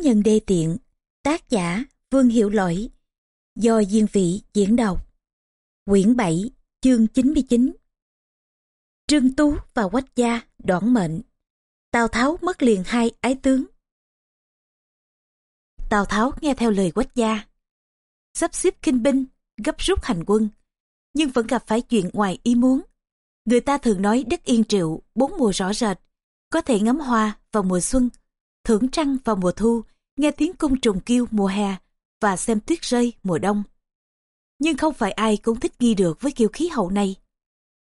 Thánh nhân đê tiện, tác giả Vương Hiệu Lỗi, do Diên Vị diễn đọc. Quyển 7, chương 99 Trương Tú và Quách Gia đoạn mệnh, Tào Tháo mất liền hai ái tướng. Tào Tháo nghe theo lời Quách Gia, sắp xếp kinh binh, gấp rút hành quân, nhưng vẫn gặp phải chuyện ngoài ý muốn. Người ta thường nói đất yên triệu, bốn mùa rõ rệt, có thể ngắm hoa vào mùa xuân, thưởng trăng vào mùa thu, nghe tiếng cung trùng kêu mùa hè và xem tuyết rơi mùa đông. Nhưng không phải ai cũng thích nghi được với kiểu khí hậu này.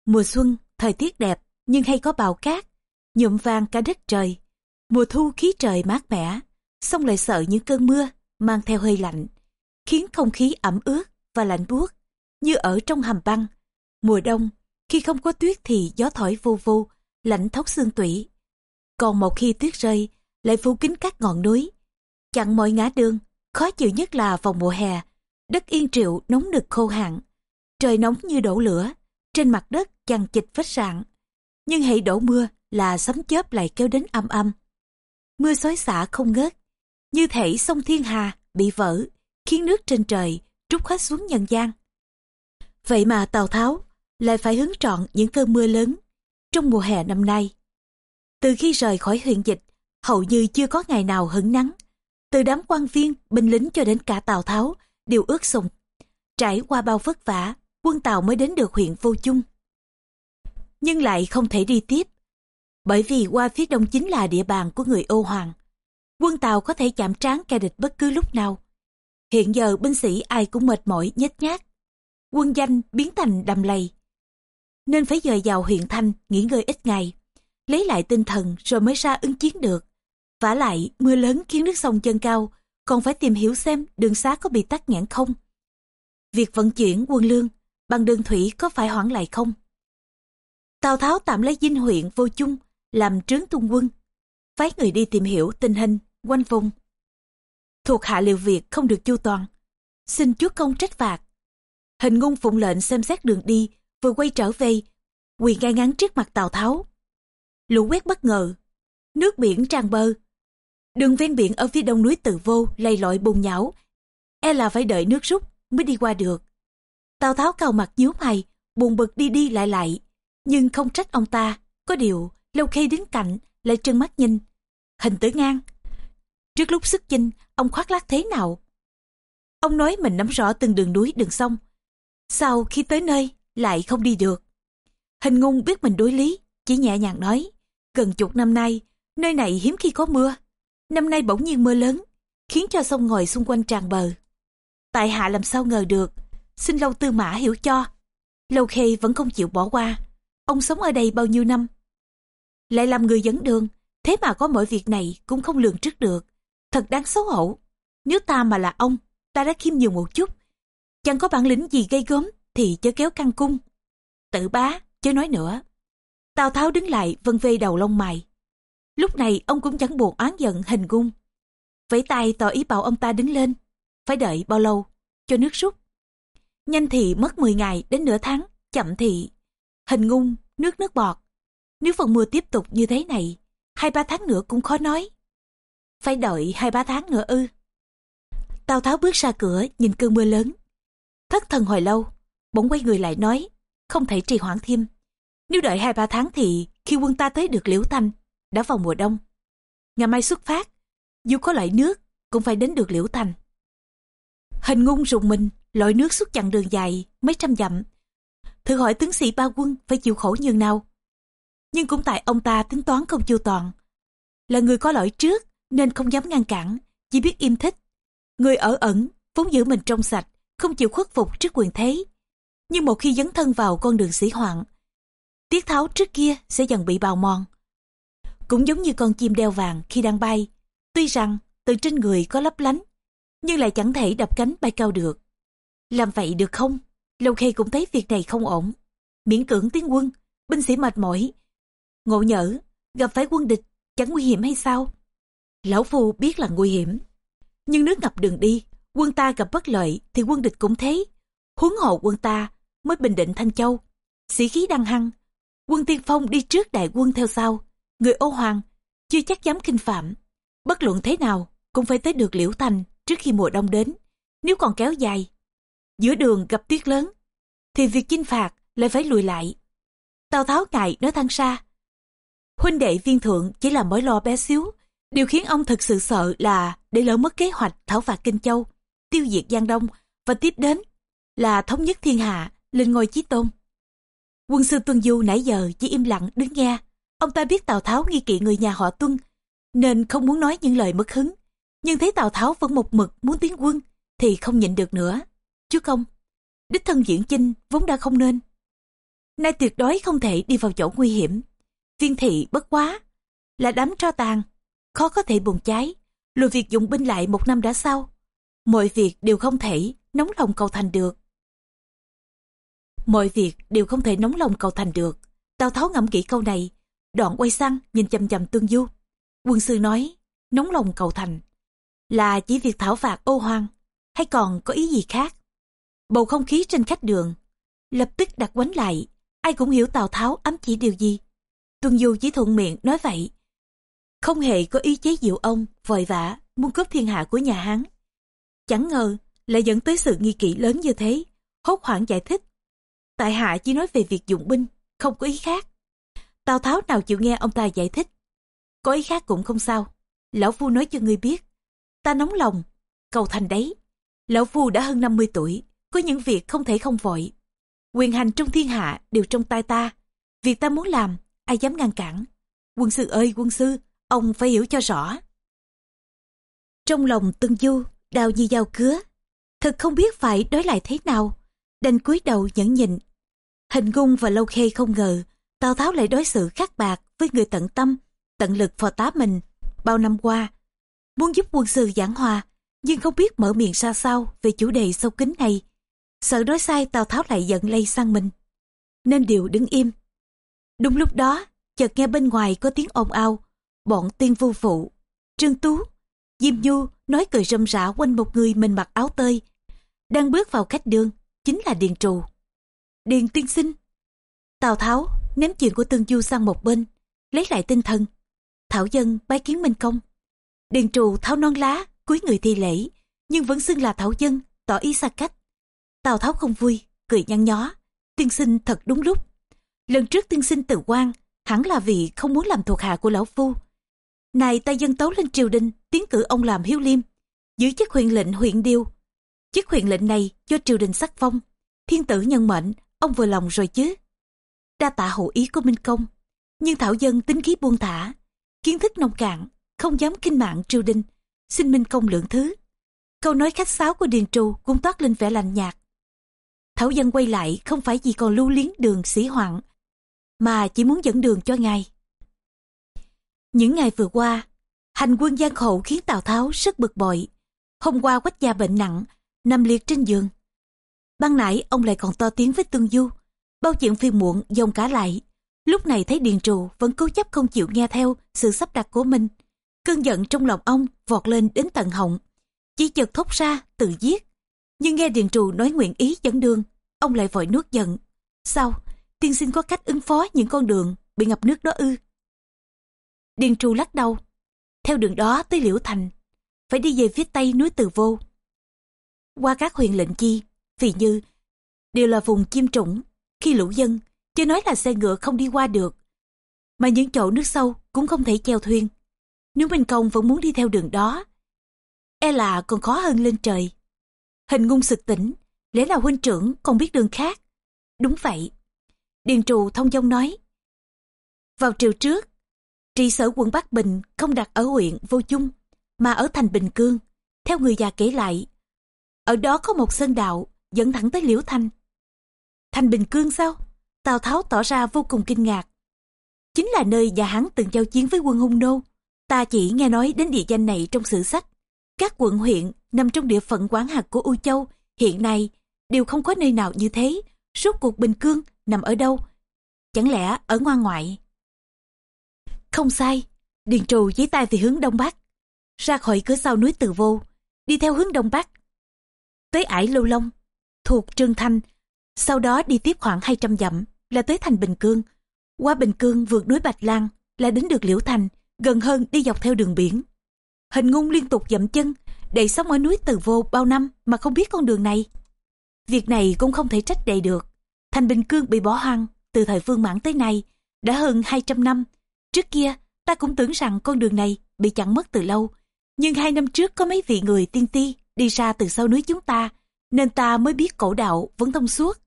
Mùa xuân, thời tiết đẹp, nhưng hay có bão cát, nhuộm vàng cả đất trời. Mùa thu khí trời mát mẻ, xong lại sợ những cơn mưa mang theo hơi lạnh, khiến không khí ẩm ướt và lạnh buốt như ở trong hầm băng. Mùa đông, khi không có tuyết thì gió thổi vô vô, lạnh thấu xương tủy. Còn một khi tuyết rơi, lại phủ kín các ngọn núi, chặn mọi ngã đường. Khó chịu nhất là vào mùa hè, đất yên triệu nóng nực khô hạn, trời nóng như đổ lửa, trên mặt đất chằng chịt vết sạn. Nhưng hãy đổ mưa là sấm chớp lại kéo đến âm âm. Mưa xối xả không ngớt, như thể sông Thiên Hà bị vỡ, khiến nước trên trời trút hết xuống nhân gian. Vậy mà Tào Tháo lại phải hứng trọn những cơn mưa lớn trong mùa hè năm nay. Từ khi rời khỏi huyện dịch, hầu như chưa có ngày nào hứng nắng. Từ đám quan viên, binh lính cho đến cả Tào Tháo đều ướt sùng. Trải qua bao vất vả, quân Tào mới đến được huyện Vô Chung. Nhưng lại không thể đi tiếp, bởi vì qua phía đông chính là địa bàn của người Ô Hoàng. Quân tàu có thể chạm trán kẻ địch bất cứ lúc nào. Hiện giờ binh sĩ ai cũng mệt mỏi nhếch nhác. Quân danh biến thành đầm lầy. Nên phải dời vào huyện Thanh nghỉ ngơi ít ngày. Lấy lại tinh thần rồi mới ra ứng chiến được vả lại, mưa lớn khiến nước sông dâng cao, còn phải tìm hiểu xem đường xá có bị tắc nghẽn không. Việc vận chuyển quân lương bằng đường thủy có phải hoãn lại không? Tào tháo tạm lấy dinh huyện vô chung làm trướng tung quân, phái người đi tìm hiểu tình hình quanh vùng. Thuộc hạ liệu việc không được chu toàn, xin chúa công trách phạt. Hình ngung phụng lệnh xem xét đường đi, vừa quay trở về, quỳ ngay ngắn trước mặt tào tháo. Lũ quét bất ngờ, nước biển tràn bờ Đường ven biển ở phía đông núi Từ Vô lầy lội bùn nhão, e là phải đợi nước rút mới đi qua được. Tào Tháo cao mặt nhíu mày, buồn bực đi đi lại lại, nhưng không trách ông ta, có điều lâu khi đến cạnh lại trừng mắt nhìn. Hình tử ngang. Trước lúc xuất chinh, ông khoác lác thế nào? Ông nói mình nắm rõ từng đường núi đường sông. Sau khi tới nơi, lại không đi được. Hình ngung biết mình đối lý, chỉ nhẹ nhàng nói. Gần chục năm nay, nơi này hiếm khi có mưa. Năm nay bỗng nhiên mưa lớn, khiến cho sông ngòi xung quanh tràn bờ. Tại hạ làm sao ngờ được, xin lâu tư mã hiểu cho. Lâu khê vẫn không chịu bỏ qua, ông sống ở đây bao nhiêu năm. Lại làm người dẫn đường, thế mà có mọi việc này cũng không lường trước được. Thật đáng xấu hổ. Nếu ta mà là ông, ta đã khiêm nhường một chút. Chẳng có bản lĩnh gì gây gớm thì chớ kéo căng cung. Tự bá, chớ nói nữa. Tào Tháo đứng lại vân vê đầu lông mày. Lúc này ông cũng chẳng buồn oán giận hình gung. Vẫy tay tỏ ý bảo ông ta đứng lên. Phải đợi bao lâu? Cho nước rút. Nhanh thì mất 10 ngày đến nửa tháng, chậm thì hình ngung, nước nước bọt. Nếu phần mưa tiếp tục như thế này, hai ba tháng nữa cũng khó nói. Phải đợi hai ba tháng nữa ư. Tào Tháo bước ra cửa nhìn cơn mưa lớn. Thất thần hồi lâu, bỗng quay người lại nói, không thể trì hoãn thêm. Nếu đợi hai ba tháng thì khi quân ta tới được Liễu Thanh, đã vào mùa đông. Ngày mai xuất phát, dù có loại nước cũng phải đến được Liễu Thành. Hình ngung rùng mình, lội nước suốt chặng đường dài mấy trăm dặm. Thử hỏi tướng sĩ ba quân phải chịu khổ như nào. Nhưng cũng tại ông ta tính toán không chu toàn. Là người có lỗi trước nên không dám ngăn cản, chỉ biết im thích. Người ở ẩn, vốn giữ mình trong sạch, không chịu khuất phục trước quyền thế. Nhưng một khi dấn thân vào con đường sĩ hoạn, tiết tháo trước kia sẽ dần bị bào mòn cũng giống như con chim đeo vàng khi đang bay. Tuy rằng từ trên người có lấp lánh, nhưng lại chẳng thể đập cánh bay cao được. Làm vậy được không? Lâu Khê cũng thấy việc này không ổn. Miễn cưỡng tiến quân, binh sĩ mệt mỏi. Ngộ nhỡ, gặp phải quân địch, chẳng nguy hiểm hay sao? Lão Phu biết là nguy hiểm. Nhưng nước ngập đường đi, quân ta gặp bất lợi thì quân địch cũng thế. Huống hộ quân ta mới bình định Thanh Châu. Sĩ khí đăng hăng, quân tiên phong đi trước đại quân theo sau người ô hoàng chưa chắc dám kinh phạm bất luận thế nào cũng phải tới được Liễu Thành trước khi mùa đông đến. Nếu còn kéo dài, giữa đường gặp tuyết lớn, thì việc chinh phạt lại phải lùi lại. Tào Tháo ngại nói thăng xa. Huynh đệ viên thượng chỉ là mối lo bé xíu. Điều khiến ông thực sự sợ là để lỡ mất kế hoạch thảo phạt Kinh Châu, tiêu diệt Giang Đông và tiếp đến là thống nhất thiên hạ, lên ngôi chí tôn. Quân sư Tuân Du nãy giờ chỉ im lặng đứng nghe. Ông ta biết Tào Tháo nghi kỵ người nhà họ Tuân, nên không muốn nói những lời mất hứng. Nhưng thấy Tào Tháo vẫn một mực muốn tiến quân, thì không nhịn được nữa. Chứ không, đích thân diễn chinh vốn đã không nên. Nay tuyệt đối không thể đi vào chỗ nguy hiểm. Viên thị bất quá, là đám tro tàn, khó có thể bùng cháy, lùi việc dụng binh lại một năm đã sau. Mọi việc đều không thể nóng lòng cầu thành được. Mọi việc đều không thể nóng lòng cầu thành được. Tào Tháo ngẫm kỹ câu này, đoạn quay sang nhìn chầm chầm Tương Du. Quân sư nói, nóng lòng cầu thành, là chỉ việc thảo phạt ô hoang, hay còn có ý gì khác? Bầu không khí trên khách đường, lập tức đặt quánh lại, ai cũng hiểu Tào Tháo ám chỉ điều gì. Tuân Du chỉ thuận miệng nói vậy, không hề có ý chế diệu ông, vội vã, muốn cướp thiên hạ của nhà Hán. Chẳng ngờ, lại dẫn tới sự nghi kỵ lớn như thế, hốt hoảng giải thích. Tại hạ chỉ nói về việc dụng binh, không có ý khác. Tào Tháo nào chịu nghe ông ta giải thích. Có ý khác cũng không sao. Lão Phu nói cho ngươi biết. Ta nóng lòng, cầu thành đấy. Lão Phu đã hơn 50 tuổi, có những việc không thể không vội. Quyền hành trong thiên hạ đều trong tay ta. Việc ta muốn làm, ai dám ngăn cản. Quân sư ơi quân sư, ông phải hiểu cho rõ. Trong lòng Tân Du, đào như dao cứa. Thật không biết phải đối lại thế nào. Đành cúi đầu nhẫn nhịn. Hình ngung và lâu khê không ngờ, Tào Tháo lại đối xử khắc bạc với người tận tâm, tận lực phò tá mình bao năm qua. Muốn giúp quân sư giảng hòa, nhưng không biết mở miệng ra sao về chủ đề sâu kín này. Sợ nói sai Tào Tháo lại giận lây sang mình. Nên đều đứng im. Đúng lúc đó, chợt nghe bên ngoài có tiếng ồn ào, bọn tiên vu phụ, Trương Tú, Diêm Du nói cười râm rã quanh một người mình mặc áo tơi, đang bước vào khách đường, chính là Điền Trù. Điền tiên sinh. Tào Tháo ném chuyện của Tương Du sang một bên, lấy lại tinh thần. Thảo dân bái kiến Minh Công. Điền Trù tháo non lá, cúi người thi lễ, nhưng vẫn xưng là Thảo dân, tỏ ý xa cách. Tào Tháo không vui, cười nhăn nhó. Tiên sinh thật đúng lúc. Lần trước tiên sinh tự quan, hẳn là vì không muốn làm thuộc hạ của lão phu. Này ta dân tấu lên triều đình, tiến cử ông làm hiếu liêm, giữ chức huyện lệnh huyện điêu. Chức huyện lệnh này do triều đình sắc phong, thiên tử nhân mệnh, ông vừa lòng rồi chứ. Đa tạ hậu ý của Minh Công, nhưng Thảo Dân tính khí buông thả, kiến thức nông cạn, không dám kinh mạng triều đình, xin Minh Công lượng thứ. Câu nói khách sáo của Điền Trù cũng toát lên vẻ lạnh nhạt. Thảo Dân quay lại không phải vì còn lưu liếng đường sĩ hoạn, mà chỉ muốn dẫn đường cho ngài. Những ngày vừa qua, hành quân gian khổ khiến Tào Tháo rất bực bội. Hôm qua quách gia bệnh nặng, nằm liệt trên giường. Ban nãy ông lại còn to tiếng với Tương Du. Bao chuyện phiền muộn dông cả lại. Lúc này thấy Điền Trù vẫn cố chấp không chịu nghe theo sự sắp đặt của mình. Cơn giận trong lòng ông vọt lên đến tận họng. Chỉ chợt thốt ra tự giết. Nhưng nghe Điền Trù nói nguyện ý dẫn đường, ông lại vội nuốt giận. Sao? Tiên sinh có cách ứng phó những con đường bị ngập nước đó ư? Điền Trù lắc đầu. Theo đường đó tới Liễu Thành, phải đi về phía tây núi Từ Vô. Qua các huyện lệnh chi, vì như, đều là vùng chim trũng, khi lũ dân, chưa nói là xe ngựa không đi qua được. Mà những chỗ nước sâu cũng không thể chèo thuyền. Nếu Minh Công vẫn muốn đi theo đường đó, e là còn khó hơn lên trời. Hình ngung sực tỉnh, lẽ là huynh trưởng còn biết đường khác. Đúng vậy. Điền trù thông dông nói. Vào triều trước, trị sở quận Bắc Bình không đặt ở huyện Vô Chung, mà ở thành Bình Cương. Theo người già kể lại, ở đó có một sơn đạo dẫn thẳng tới Liễu Thanh. Thành Bình Cương sao? Tào Tháo tỏ ra vô cùng kinh ngạc. Chính là nơi nhà hắn từng giao chiến với quân hung nô. Ta chỉ nghe nói đến địa danh này trong sử sách. Các quận huyện nằm trong địa phận quán hạt của U Châu hiện nay đều không có nơi nào như thế. Suốt cuộc Bình Cương nằm ở đâu? Chẳng lẽ ở ngoan ngoại? Không sai, Điền Trù giấy tay về hướng đông bắc. Ra khỏi cửa sau núi Từ Vô, đi theo hướng đông bắc. Tới ải Lâu Long, thuộc Trương Thanh, sau đó đi tiếp khoảng 200 dặm là tới thành Bình Cương. Qua Bình Cương vượt núi Bạch Lan là đến được Liễu Thành, gần hơn đi dọc theo đường biển. Hình ngung liên tục dậm chân, đầy sống ở núi Từ Vô bao năm mà không biết con đường này. Việc này cũng không thể trách đầy được. Thành Bình Cương bị bỏ hoang từ thời Vương Mãn tới nay, đã hơn 200 năm. Trước kia, ta cũng tưởng rằng con đường này bị chặn mất từ lâu. Nhưng hai năm trước có mấy vị người tiên ti đi ra từ sau núi chúng ta, nên ta mới biết cổ đạo vẫn thông suốt.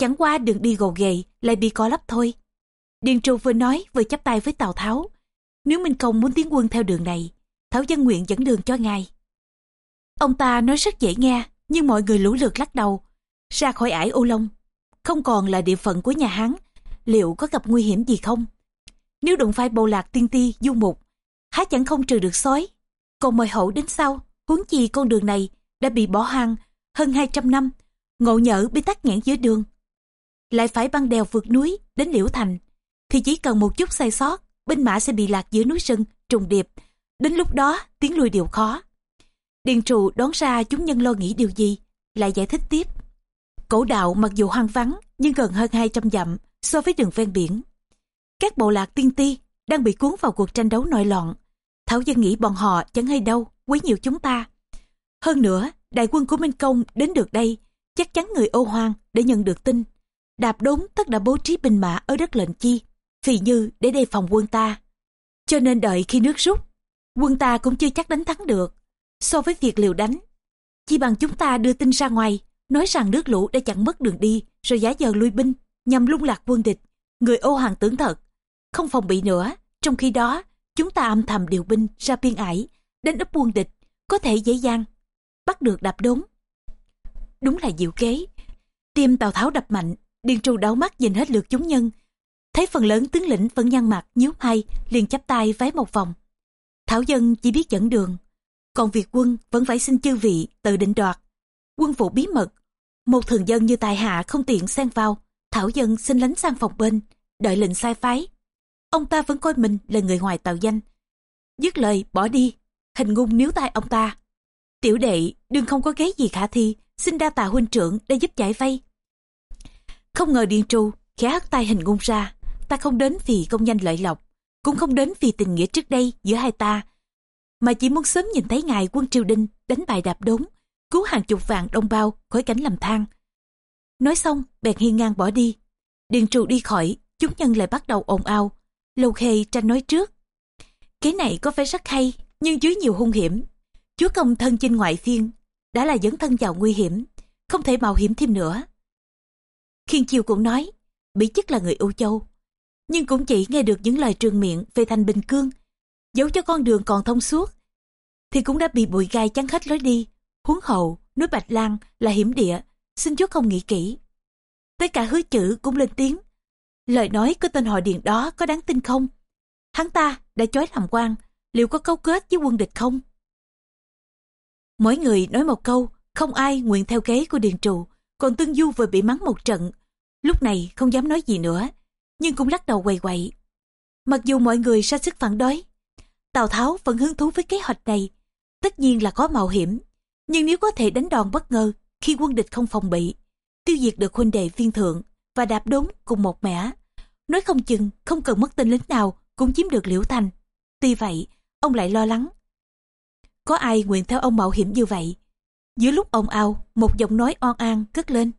Chẳng qua đường đi gồ ghề lại bị co lấp thôi. Điền Trù vừa nói vừa chắp tay với Tào Tháo. Nếu Minh Công muốn tiến quân theo đường này, Thảo dân nguyện dẫn đường cho ngài. Ông ta nói rất dễ nghe, nhưng mọi người lũ lượt lắc đầu. Ra khỏi ải ô long, không còn là địa phận của nhà Hán, liệu có gặp nguy hiểm gì không? Nếu đụng phải bầu lạc tiên ti, du mục, há chẳng không trừ được sói. Còn mời hậu đến sau, huống chi con đường này đã bị bỏ hoang hơn 200 năm, ngộ nhỡ bị tắc nghẽn giữa đường. Lại phải băng đèo vượt núi đến Liễu Thành, thì chỉ cần một chút sai sót, binh mã sẽ bị lạc giữa núi rừng, trùng điệp. Đến lúc đó, tiến lui điều khó. Điền trụ đón ra chúng nhân lo nghĩ điều gì, lại giải thích tiếp. Cổ đạo mặc dù hoang vắng, nhưng gần hơn 200 dặm so với đường ven biển. Các bộ lạc tiên ti đang bị cuốn vào cuộc tranh đấu nội loạn. Thảo dân nghĩ bọn họ chẳng hay đâu, quấy nhiều chúng ta. Hơn nữa, đại quân của Minh Công đến được đây, chắc chắn người ô hoang để nhận được tin. Đạp đốn tất đã bố trí binh mã ở đất lệnh chi, phì như để đề phòng quân ta. Cho nên đợi khi nước rút, quân ta cũng chưa chắc đánh thắng được. So với việc liều đánh, chỉ bằng chúng ta đưa tin ra ngoài, nói rằng nước lũ đã chặn mất đường đi, rồi giá giờ lui binh, nhằm lung lạc quân địch. Người ô hàng tưởng thật, không phòng bị nữa. Trong khi đó, chúng ta âm thầm điều binh ra biên ải, đến ấp quân địch, có thể dễ dàng bắt được đạp đốn. Đúng là diệu kế. Tim Tào Tháo đập mạnh, Điền Trù đảo mắt nhìn hết lượt chúng nhân. Thấy phần lớn tướng lĩnh vẫn nhăn mặt, nhíu hay, liền chắp tay vái một vòng. Thảo dân chỉ biết dẫn đường, còn việc quân vẫn phải xin chư vị tự định đoạt. Quân vụ bí mật, một thường dân như tài hạ không tiện xen vào, Thảo dân xin lánh sang phòng bên, đợi lệnh sai phái. Ông ta vẫn coi mình là người ngoài tạo danh. Dứt lời bỏ đi, hình ngung níu tay ông ta. Tiểu đệ đừng không có ghế gì khả thi, xin đa tạ huynh trưởng để giúp giải vây. Không ngờ Điền tru khẽ hất tay hình ngung ra, ta không đến vì công danh lợi lộc, cũng không đến vì tình nghĩa trước đây giữa hai ta, mà chỉ muốn sớm nhìn thấy ngài quân triều đình đánh bại đạp đốn, cứu hàng chục vạn đồng bào khỏi cảnh lầm than. Nói xong, bèn hiên ngang bỏ đi. Điền Trù đi khỏi, chúng nhân lại bắt đầu ồn ào. Lâu khê tranh nói trước. Cái này có vẻ rất hay, nhưng chứa nhiều hung hiểm. Chúa công thân chinh ngoại phiên, đã là dẫn thân vào nguy hiểm, không thể mạo hiểm thêm nữa. Khiên Chiêu cũng nói, Bí chức là người ưu Châu, nhưng cũng chỉ nghe được những lời trường miệng về thành Bình Cương. Dẫu cho con đường còn thông suốt, thì cũng đã bị bụi gai chắn hết lối đi. Huống hậu, núi Bạch Lan là hiểm địa, xin chúa không nghĩ kỹ. Tới cả hứa chữ cũng lên tiếng. Lời nói của tên họ điện đó có đáng tin không? Hắn ta đã chói làm quan, liệu có câu kết với quân địch không? Mỗi người nói một câu, không ai nguyện theo kế của Điền Trụ, còn Tương Du vừa bị mắng một trận. Lúc này không dám nói gì nữa, nhưng cũng lắc đầu quầy quậy. Mặc dù mọi người ra sức phản đối, Tào Tháo vẫn hứng thú với kế hoạch này. Tất nhiên là có mạo hiểm, nhưng nếu có thể đánh đòn bất ngờ khi quân địch không phòng bị, tiêu diệt được huynh đệ viên thượng và đạp đốn cùng một mẻ, nói không chừng không cần mất tên lính nào cũng chiếm được liễu thành. Tuy vậy, ông lại lo lắng có ai nguyện theo ông mạo hiểm như vậy? Giữa lúc ông ao, một giọng nói oan an cất lên.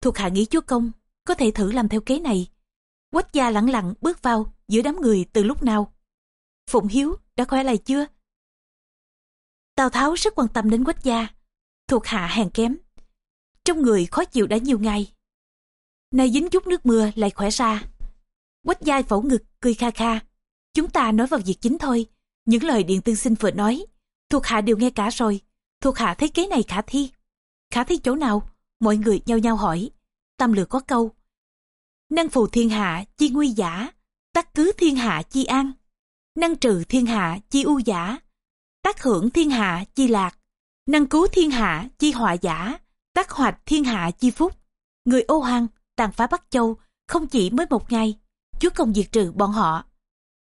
Thuộc hạ nghĩ chúa công, có thể thử làm theo kế này. Quách gia lẳng lặng bước vào giữa đám người từ lúc nào. Phụng Hiếu đã khỏe lại chưa? Tào Tháo rất quan tâm đến quách gia. Thuộc hạ hèn kém. Trong người khó chịu đã nhiều ngày. Nay dính chút nước mưa lại khỏe ra. Quách gia phẫu ngực, cười kha kha. Chúng ta nói vào việc chính thôi. Những lời Điện Tương Sinh vừa nói Thuộc hạ đều nghe cả rồi. Thuộc hạ thấy kế này khả thi. Khả thi chỗ nào? Mọi người nhau nhau hỏi. Tam lược có câu. Năng phù thiên hạ chi nguy giả. Tắc cứ thiên hạ chi an. Năng trừ thiên hạ chi u giả. Tác hưởng thiên hạ chi lạc. Năng cứu thiên hạ chi họa giả. Tác hoạch thiên hạ chi phúc. Người ô hăng tàn phá Bắc Châu không chỉ mới một ngày. Chúa công diệt trừ bọn họ.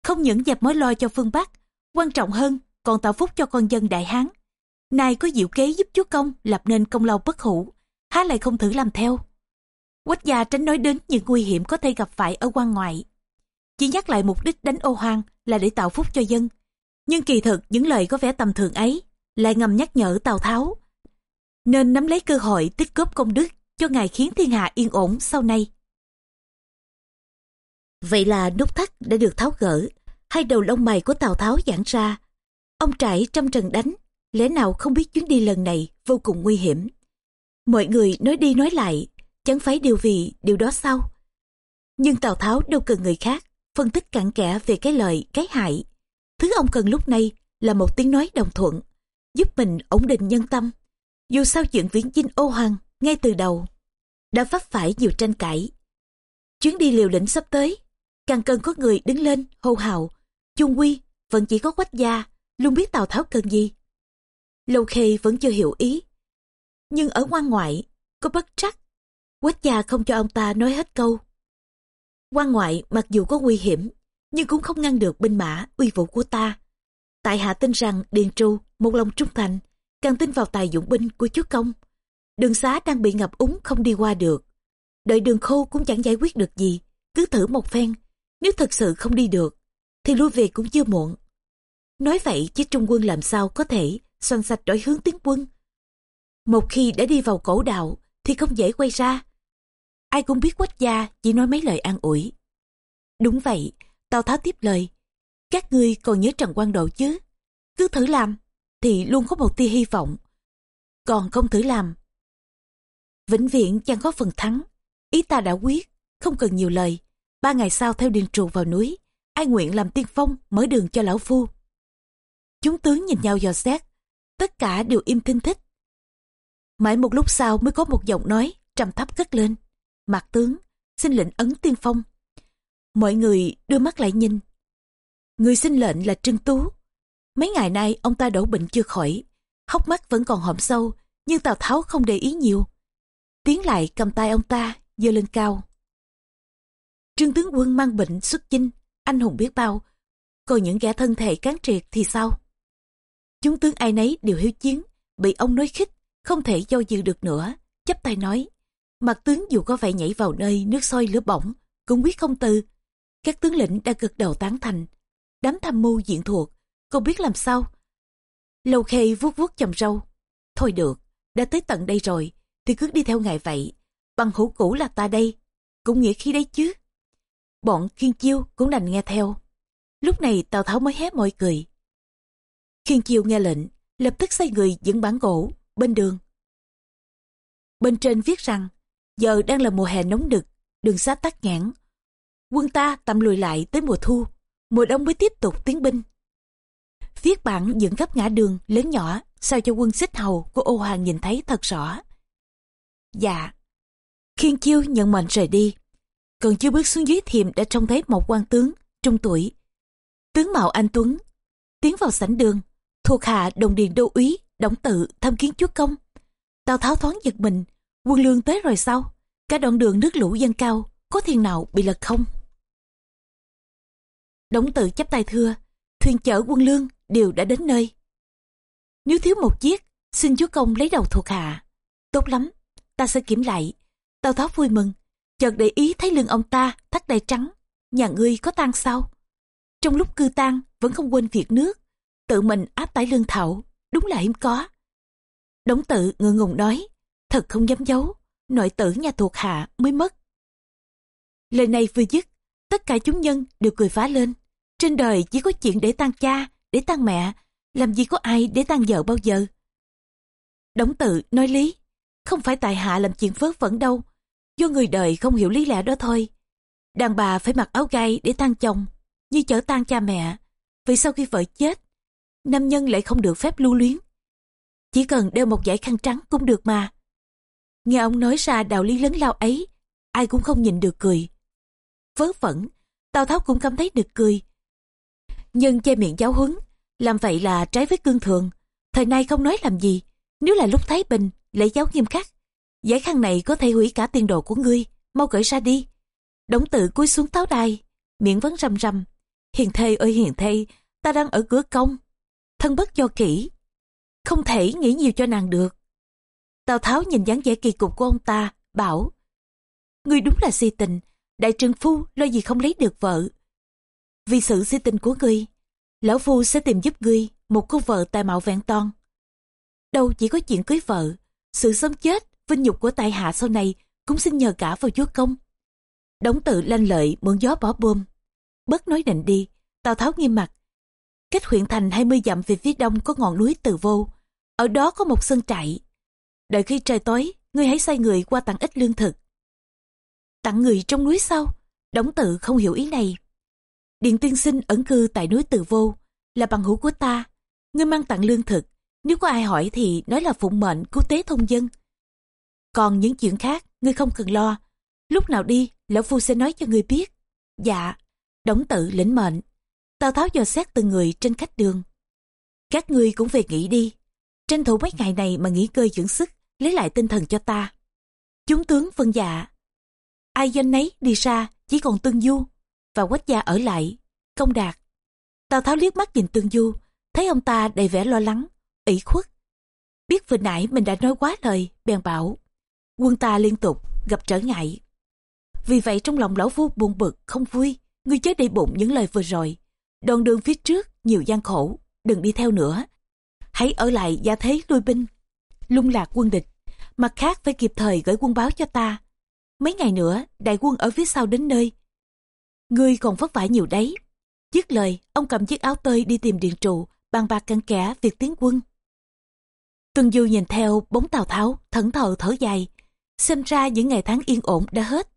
Không những dẹp mối lo cho phương Bắc, quan trọng hơn còn tạo phúc cho con dân đại hán nay có diệu kế giúp chúa công lập nên công lao bất hủ há lại không thử làm theo quách gia tránh nói đến những nguy hiểm có thể gặp phải ở quan ngoại chỉ nhắc lại mục đích đánh ô hoang là để tạo phúc cho dân Nhưng kỳ thực những lời có vẻ tầm thường ấy lại ngầm nhắc nhở Tào Tháo. Nên nắm lấy cơ hội tích góp công đức cho ngài khiến thiên hạ yên ổn sau này. Vậy là nút thắt đã được tháo gỡ, hai đầu lông mày của Tào Tháo giãn ra. Ông trải trăm trần đánh, lẽ nào không biết chuyến đi lần này vô cùng nguy hiểm. Mọi người nói đi nói lại, chẳng phải điều vì điều đó sao? Nhưng Tào Tháo đâu cần người khác, phân tích cặn kẽ về cái lợi, cái hại. Thứ ông cần lúc này là một tiếng nói đồng thuận, giúp mình ổn định nhân tâm. Dù sao chuyện viễn chinh ô hoàng ngay từ đầu, đã vấp phải nhiều tranh cãi. Chuyến đi liều lĩnh sắp tới, càng cần có người đứng lên hô hào, chung quy vẫn chỉ có quách gia, luôn biết Tào Tháo cần gì. Lâu Khê vẫn chưa hiểu ý. Nhưng ở ngoan ngoại, có bất trắc. Quách gia không cho ông ta nói hết câu. quan ngoại mặc dù có nguy hiểm, nhưng cũng không ngăn được binh mã uy vũ của ta. Tại hạ tin rằng Điền Tru, một lòng trung thành, càng tin vào tài dụng binh của chúa công. Đường xá đang bị ngập úng không đi qua được. Đợi đường khô cũng chẳng giải quyết được gì, cứ thử một phen. Nếu thật sự không đi được, thì lui về cũng chưa muộn. Nói vậy chứ trung quân làm sao có thể xoăn sạch đổi hướng tiến quân. Một khi đã đi vào cổ đạo thì không dễ quay ra. Ai cũng biết quách gia chỉ nói mấy lời an ủi. Đúng vậy, Tào Tháo tiếp lời. Các ngươi còn nhớ Trần Quang Độ chứ? Cứ thử làm, thì luôn có một tia hy vọng. Còn không thử làm. Vĩnh viễn chẳng có phần thắng. Ý ta đã quyết, không cần nhiều lời. Ba ngày sau theo điền trù vào núi, ai nguyện làm tiên phong mở đường cho lão phu. Chúng tướng nhìn nhau dò xét, tất cả đều im thinh thích. Mãi một lúc sau mới có một giọng nói trầm thấp cất lên. Mạc tướng, xin lệnh ấn tiên phong. Mọi người đưa mắt lại nhìn. Người xin lệnh là Trưng Tú. Mấy ngày nay ông ta đổ bệnh chưa khỏi. Hốc mắt vẫn còn hõm sâu, nhưng Tào Tháo không để ý nhiều. Tiến lại cầm tay ông ta, giơ lên cao. Trương tướng quân mang bệnh xuất chinh, anh hùng biết bao. Còn những kẻ thân thể cán triệt thì sao? Chúng tướng ai nấy đều hiếu chiến, bị ông nói khích, không thể do dự được nữa. Chấp tay nói, mặt tướng dù có phải nhảy vào nơi nước sôi lửa bỏng, cũng quyết không từ. Các tướng lĩnh đã gật đầu tán thành. Đám tham mưu diện thuộc, không biết làm sao. Lâu khê vuốt vuốt chầm râu. Thôi được, đã tới tận đây rồi, thì cứ đi theo ngài vậy. Bằng hữu cũ là ta đây, cũng nghĩa khi đấy chứ. Bọn khiên chiêu cũng đành nghe theo. Lúc này Tào Tháo mới hé môi cười. Khiên chiêu nghe lệnh, lập tức xây người dẫn bản gỗ, bên đường. Bên trên viết rằng, giờ đang là mùa hè nóng đực, đường xá tắc nghẽn. Quân ta tạm lùi lại tới mùa thu, mùa đông mới tiếp tục tiến binh. Viết bản dựng gấp ngã đường lớn nhỏ sao cho quân xích hầu của ô hoàng nhìn thấy thật rõ. Dạ. Khiên chiêu nhận mệnh rời đi. Còn chưa bước xuống dưới thiềm đã trông thấy một quan tướng trung tuổi. Tướng mạo anh Tuấn tiến vào sảnh đường thuộc hạ đồng điền đô úy đổng tự thăm kiến chúa công tào tháo thoáng giật mình quân lương tới rồi sao cả đoạn đường nước lũ dâng cao, có thiên nào bị lật không? Đống tự chắp tay thưa, thuyền chở quân lương đều đã đến nơi. Nếu thiếu một chiếc, xin chúa công lấy đầu thuộc hạ. Tốt lắm, ta sẽ kiểm lại. Tào tháo vui mừng, chợt để ý thấy lưng ông ta thắt đai trắng, nhà ngươi có tang sao? Trong lúc cư tang vẫn không quên việc nước, tự mình áp tải lương thảo, đúng là hiếm có. Đống tự ngượng ngùng nói thật không dám giấu, nội tử nhà thuộc hạ mới mất. Lời này vừa dứt, tất cả chúng nhân đều cười phá lên. Trên đời chỉ có chuyện để tan cha, để tan mẹ, làm gì có ai để tan vợ bao giờ. Đống tự nói lý, không phải tại hạ làm chuyện vớ vẩn đâu, do người đời không hiểu lý lẽ đó thôi. Đàn bà phải mặc áo gai để tan chồng, như chở tan cha mẹ. Vì sau khi vợ chết, nam nhân lại không được phép lưu luyến. Chỉ cần đeo một dải khăn trắng cũng được mà. Nghe ông nói ra đạo lý lớn lao ấy, ai cũng không nhìn được cười. Vớ vẩn, Tào Tháo cũng cảm thấy được cười. Nhưng che miệng giáo huấn, làm vậy là trái với cương thường. Thời nay không nói làm gì, nếu là lúc Thái Bình, lễ giáo nghiêm khắc. Giải khăn này có thể hủy cả tiền đồ của ngươi, mau cởi ra đi. Đống tự cúi xuống táo đài, miệng vẫn rầm rầm. Hiền thê ơi hiền thê, ta đang ở cửa công, thân bất do kỹ không thể nghĩ nhiều cho nàng được tào tháo nhìn dáng vẻ kỳ cục của ông ta bảo ngươi đúng là si tình đại trừng phu lo gì không lấy được vợ vì sự si tình của ngươi lão phu sẽ tìm giúp ngươi một cô vợ tài mạo vẹn toàn. Đâu chỉ có chuyện cưới vợ, sự sống chết, vinh nhục của tài hạ sau này cũng xin nhờ cả vào chúa công. Đống tự lanh lợi mượn gió bỏ bơm. Bớt nói định đi, Tào Tháo nghiêm mặt. Cách huyện thành 20 dặm về phía đông có ngọn núi Từ Vô. Ở đó có một sân trại. Đợi khi trời tối, ngươi hãy sai người qua tặng ít lương thực. Tặng người trong núi sau, đống tự không hiểu ý này. Điện tiên sinh ẩn cư tại núi Từ Vô, là bằng hữu của ta. Ngươi mang tặng lương thực, nếu có ai hỏi thì nói là phụng mệnh cứu tế thông dân. Còn những chuyện khác, ngươi không cần lo. Lúc nào đi, lão phu sẽ nói cho ngươi biết. Dạ, đóng tự lĩnh mệnh. Tào Tháo dò xét từng người trên khách đường. Các ngươi cũng về nghỉ đi. Tranh thủ mấy ngày này mà nghỉ cơ dưỡng sức, lấy lại tinh thần cho ta. Chúng tướng phân dạ. Ai danh nấy đi xa, chỉ còn Tương Du và Quách Gia ở lại. Công đạt. Tào Tháo liếc mắt nhìn Tương Du, thấy ông ta đầy vẻ lo lắng, ủy khuất. Biết vừa nãy mình đã nói quá lời, bèn bảo. Quân ta liên tục gặp trở ngại. Vì vậy trong lòng lão phu buồn bực, không vui, ngươi chớ đầy bụng những lời vừa rồi. Đoạn đường phía trước, nhiều gian khổ, đừng đi theo nữa. Hãy ở lại gia thế lui binh, lung lạc quân địch. Mặt khác phải kịp thời gửi quân báo cho ta. Mấy ngày nữa, đại quân ở phía sau đến nơi. Ngươi còn vất vả nhiều đấy. Dứt lời, ông cầm chiếc áo tơi đi tìm điện trụ, bàn bạc cặn kẽ việc tiến quân. Tuân Du nhìn theo bóng Tào Tháo, thẫn thờ thở dài. Xem ra những ngày tháng yên ổn đã hết.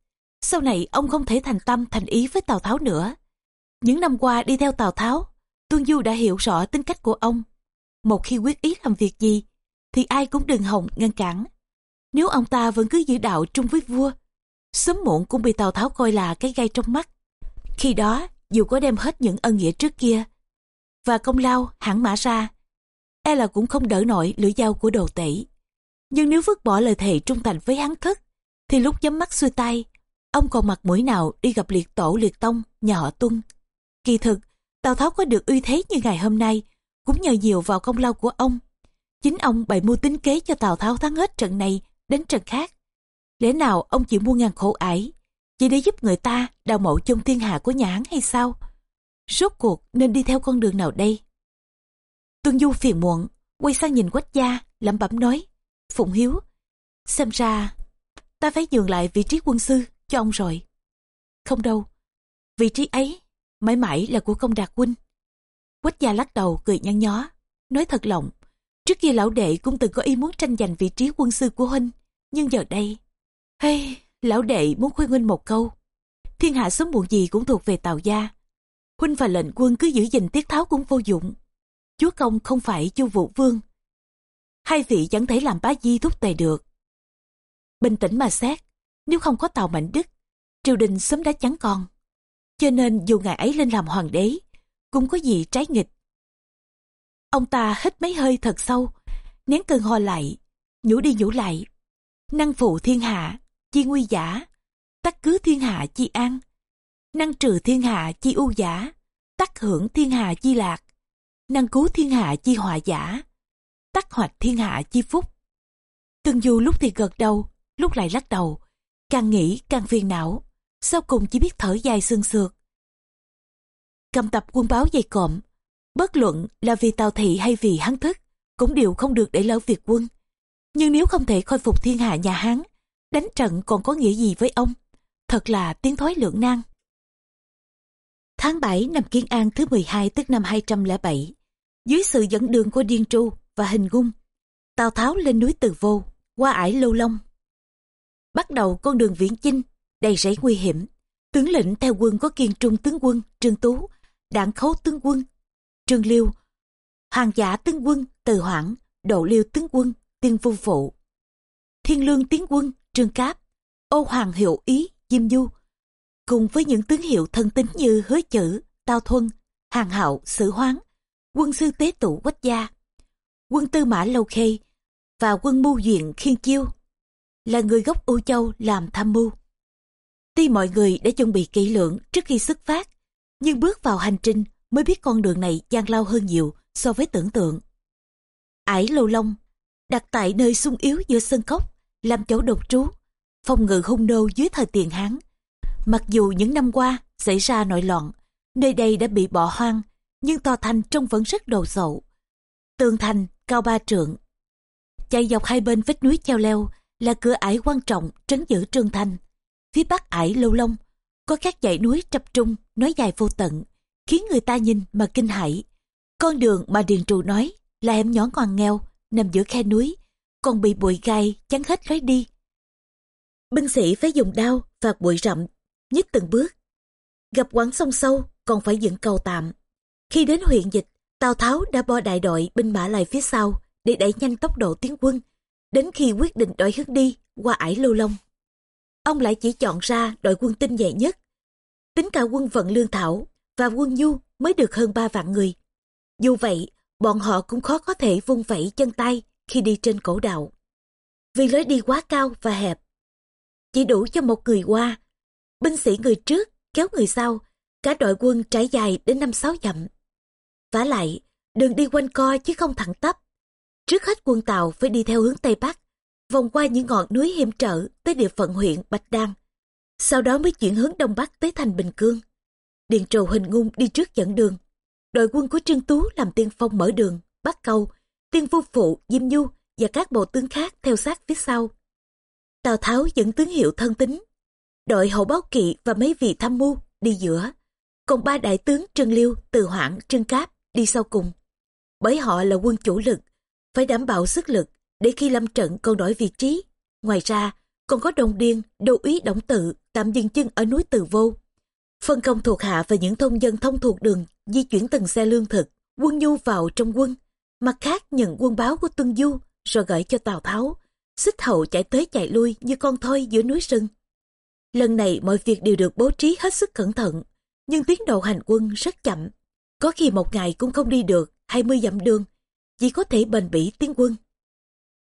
Sau này ông không thể thành tâm thành ý với Tào Tháo nữa. Những năm qua đi theo Tào Tháo, Tuân Du đã hiểu rõ tính cách của ông. Một khi quyết ý làm việc gì, thì ai cũng đừng hòng ngăn cản. Nếu ông ta vẫn cứ giữ đạo trung với vua, sớm muộn cũng bị Tào Tháo coi là cái gai trong mắt. Khi đó, dù có đem hết những ân nghĩa trước kia, và công lao hẳn mã ra, e là cũng không đỡ nổi lưỡi dao của đồ tể. Nhưng nếu vứt bỏ lời thề trung thành với hắn thất, thì lúc nhắm mắt xuôi tay, ông còn mặt mũi nào đi gặp liệt tổ liệt tông nhà họ tuân. Kỳ thực, Tào Tháo có được uy thế như ngày hôm nay, cũng nhờ nhiều vào công lao của ông. Chính ông bày mưu tính kế cho Tào Tháo thắng hết trận này đến trần khác. Lẽ nào ông chịu mua ngàn khổ ải, chỉ để giúp người ta đào mộ trong thiên hạ của nhà hắn hay sao? Rốt cuộc nên đi theo con đường nào đây? Tuân Du phiền muộn, quay sang nhìn quách gia, lẩm bẩm nói. Phụng Hiếu, xem ra ta phải nhường lại vị trí quân sư cho ông rồi. Không đâu, vị trí ấy mãi mãi là của công đạt huynh. Quách gia lắc đầu cười nhăn nhó, nói thật lòng, trước kia lão đệ cũng từng có ý muốn tranh giành vị trí quân sư của huynh, nhưng giờ đây, Hey, lão đệ muốn khuyên huynh một câu, thiên hạ sớm muộn gì cũng thuộc về tào gia. Huynh và lệnh quân cứ giữ gìn tiết tháo cũng vô dụng. Chúa công không phải chu vũ vương. Hai vị chẳng thể làm bá di thúc tề được. Bình tĩnh mà xét, nếu không có tào mạnh đức, triều đình sớm đã chắn còn. Cho nên dù ngài ấy lên làm hoàng đế, cũng có gì trái nghịch. Ông ta hít mấy hơi thật sâu, nén cơn ho lại, nhủ đi nhủ lại. Năng phụ thiên hạ, chi nguy giả, tắc cứ thiên hạ chi an, năng trừ thiên hạ chi ưu giả, tắc hưởng thiên hạ chi lạc, năng cứu thiên hạ chi hòa giả, tắc hoạch thiên hạ chi phúc. Từng dù lúc thì gật đầu, lúc lại lắc đầu, càng nghĩ càng phiền não, sau cùng chỉ biết thở dài sương sượt. Cầm tập quân báo dày cộm, bất luận là vì tào thị hay vì hắn thức, cũng đều không được để lỡ việc quân. Nhưng nếu không thể khôi phục thiên hạ nhà Hán, đánh trận còn có nghĩa gì với ông? Thật là tiếng thói lưỡng nan. Tháng 7 năm Kiến An thứ 12 tức năm 207, dưới sự dẫn đường của Điên Tru và Hình Gung, Tào Tháo lên núi Từ Vô, qua ải Lâu Long. Bắt đầu con đường viễn chinh, đầy rẫy nguy hiểm. Tướng lĩnh theo quân có kiên trung tướng quân Trương Tú, đảng khấu tướng quân Trương Liêu, hoàng giả tướng quân Từ Hoảng, độ liêu tướng quân Tiên Vu Phụ, thiên lương tiến quân Trương Cáp, ô hoàng hiệu ý Diêm Du, cùng với những tướng hiệu thân tín như hứa chữ, tao thuân, hàng hậu, sử hoáng, quân sư tế tụ quách gia, quân tư mã lâu khê và quân mưu duyện khiên chiêu là người gốc U Châu làm tham mưu. Tuy mọi người đã chuẩn bị kỹ lưỡng trước khi xuất phát, nhưng bước vào hành trình mới biết con đường này gian lao hơn nhiều so với tưởng tượng. Ải Lâu Long, đặt tại nơi sung yếu giữa sân cốc, làm chỗ độc trú, phòng ngự hung nô dưới thời tiền Hán. Mặc dù những năm qua xảy ra nội loạn, nơi đây đã bị bỏ hoang, nhưng tòa thành trông vẫn rất đồ sộ. Tường thành cao ba trượng. Chạy dọc hai bên vách núi treo leo là cửa ải quan trọng trấn giữ trương thành. Phía bắc ải lâu long, có các dãy núi tập trung, nói dài vô tận, khiến người ta nhìn mà kinh hãi. Con đường mà Điền Trù nói là hẻm nhỏ ngoằn nghèo, nằm giữa khe núi, còn bị bụi gai chắn hết lối đi. Binh sĩ phải dùng đao và bụi rậm, nhích từng bước. Gặp quán sông sâu, còn phải dựng cầu tạm. Khi đến huyện dịch, Tào Tháo đã bo đại đội binh mã lại phía sau để đẩy nhanh tốc độ tiến quân, đến khi quyết định đổi hướng đi qua ải Lưu Long. Ông lại chỉ chọn ra đội quân tinh nhuệ nhất. Tính cả quân vận lương thảo và quân du mới được hơn ba vạn người. Dù vậy, bọn họ cũng khó có thể vung vẩy chân tay khi đi trên cổ đạo. Vì lối đi quá cao và hẹp, chỉ đủ cho một người qua. Binh sĩ người trước kéo người sau, cả đội quân trải dài đến năm sáu dặm. vả lại, đường đi quanh co chứ không thẳng tắp. Trước hết quân Tàu phải đi theo hướng Tây Bắc, vòng qua những ngọn núi hiểm trở tới địa phận huyện Bạch Đăng. Sau đó mới chuyển hướng Đông Bắc tới thành Bình Cương. Điền trầu Hình Ngung đi trước dẫn đường. Đội quân của Trương Tú làm tiên phong mở đường, bắt câu, tiên vô phụ, Diêm Nhu và các bộ tướng khác theo sát phía sau. Tào Tháo dẫn tướng hiệu thân tính, đội hậu báo kỵ và mấy vị tham mưu đi giữa, còn ba đại tướng Trương Liêu, Từ Hoảng, Trương Cáp đi sau cùng. Bởi họ là quân chủ lực, phải đảm bảo sức lực để khi lâm trận còn đổi vị trí. Ngoài ra, còn có đồng điên, đô úy động tự tạm dừng chân ở núi Từ Vô. Phân công thuộc hạ và những thông dân thông thuộc đường di chuyển từng xe lương thực, quân nhu vào trong quân. Mặt khác nhận quân báo của Tuân Du rồi gửi cho Tào Tháo. Xích hậu chạy tới chạy lui như con thoi giữa núi rừng. Lần này mọi việc đều được bố trí hết sức cẩn thận, nhưng tiến độ hành quân rất chậm. Có khi một ngày cũng không đi được 20 dặm đường, chỉ có thể bền bỉ tiến quân.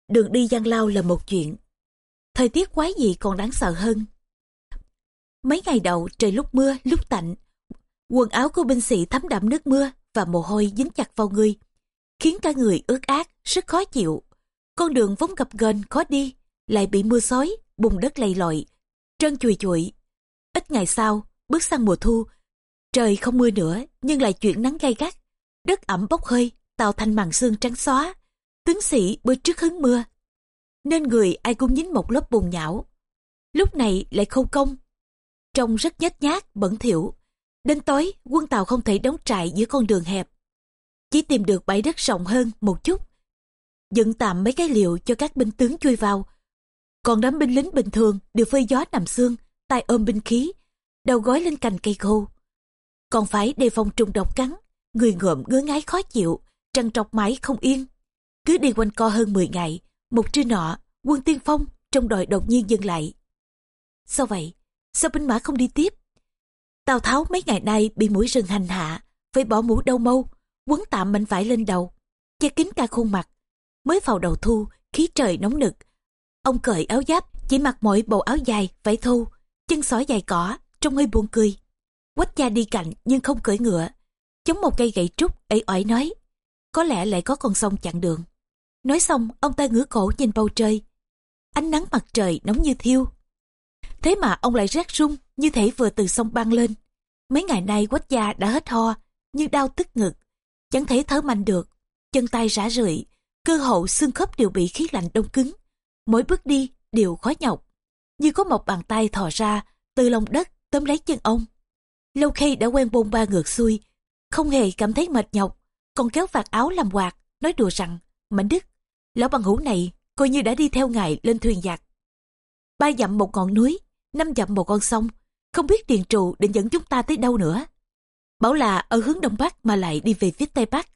Đường đi gian lao là một chuyện. Thời tiết quái gì còn đáng sợ hơn. Mấy ngày đầu trời lúc mưa lúc tạnh, quần áo của binh sĩ thấm đẫm nước mưa và mồ hôi dính chặt vào người, khiến cả người ướt át, rất khó chịu. Con đường vốn gập ghềnh khó đi, lại bị mưa xối, bùn đất lầy lội, trơn chùi chùi. Ít ngày sau, bước sang mùa thu, trời không mưa nữa nhưng lại chuyển nắng gay gắt, đất ẩm bốc hơi, tạo thành màn sương trắng xóa. Tướng sĩ bơi trước hứng mưa, nên người ai cũng dính một lớp bùn nhão. Lúc này lại khâu công, trông rất nhếch nhác, bẩn thỉu. Đến tối, quân Tàu không thể đóng trại giữa con đường hẹp. Chỉ tìm được bãi đất rộng hơn một chút. Dựng tạm mấy cái liều cho các binh tướng chui vào. Còn đám binh lính bình thường đều phơi gió nằm xương, tay ôm binh khí, đầu gói lên cành cây khô. Còn phải đề phòng trùng độc cắn, người ngợm ngứa ngái khó chịu, trằn trọc mãi không yên. Cứ đi quanh co hơn 10 ngày, một trưa nọ, quân tiên phong trong đội đột nhiên dừng lại. Sao vậy? Sao binh mã không đi tiếp? Tào Tháo mấy ngày nay bị mũi rừng hành hạ, phải bỏ mũ đau mâu, quấn tạm mảnh vải lên đầu, che kín cả khuôn mặt. Mới vào đầu thu, khí trời nóng nực. Ông cởi áo giáp, chỉ mặc mỗi bộ áo dài, vải thô, chân sói dài cỏ, trông hơi buồn cười. Quách gia đi cạnh nhưng không cưỡi ngựa, chống một cây gậy trúc, ấy oải nói. Có lẽ lại có con sông chặn đường. Nói xong, ông ta ngửa cổ nhìn bầu trời. Ánh nắng mặt trời nóng như thiêu. Thế mà ông lại rét rung như thể vừa từ sông băng lên. Mấy ngày nay quách gia đã hết ho, như đau tức ngực. Chẳng thể thở mạnh được, chân tay rã rượi, cơ hậu xương khớp đều bị khí lạnh đông cứng. Mỗi bước đi đều khó nhọc, như có một bàn tay thò ra từ lòng đất tóm lấy chân ông. Lâu khi đã quen bôn ba ngược xuôi, không hề cảm thấy mệt nhọc, còn kéo vạt áo làm quạt, nói đùa rằng, Mạnh Đức, lão bằng hữu này coi như đã đi theo ngài lên thuyền giặc. Ba dặm một ngọn núi, năm dặm một con sông, không biết Điền Trù định dẫn chúng ta tới đâu nữa. Bảo là ở hướng đông bắc mà lại đi về phía tây bắc,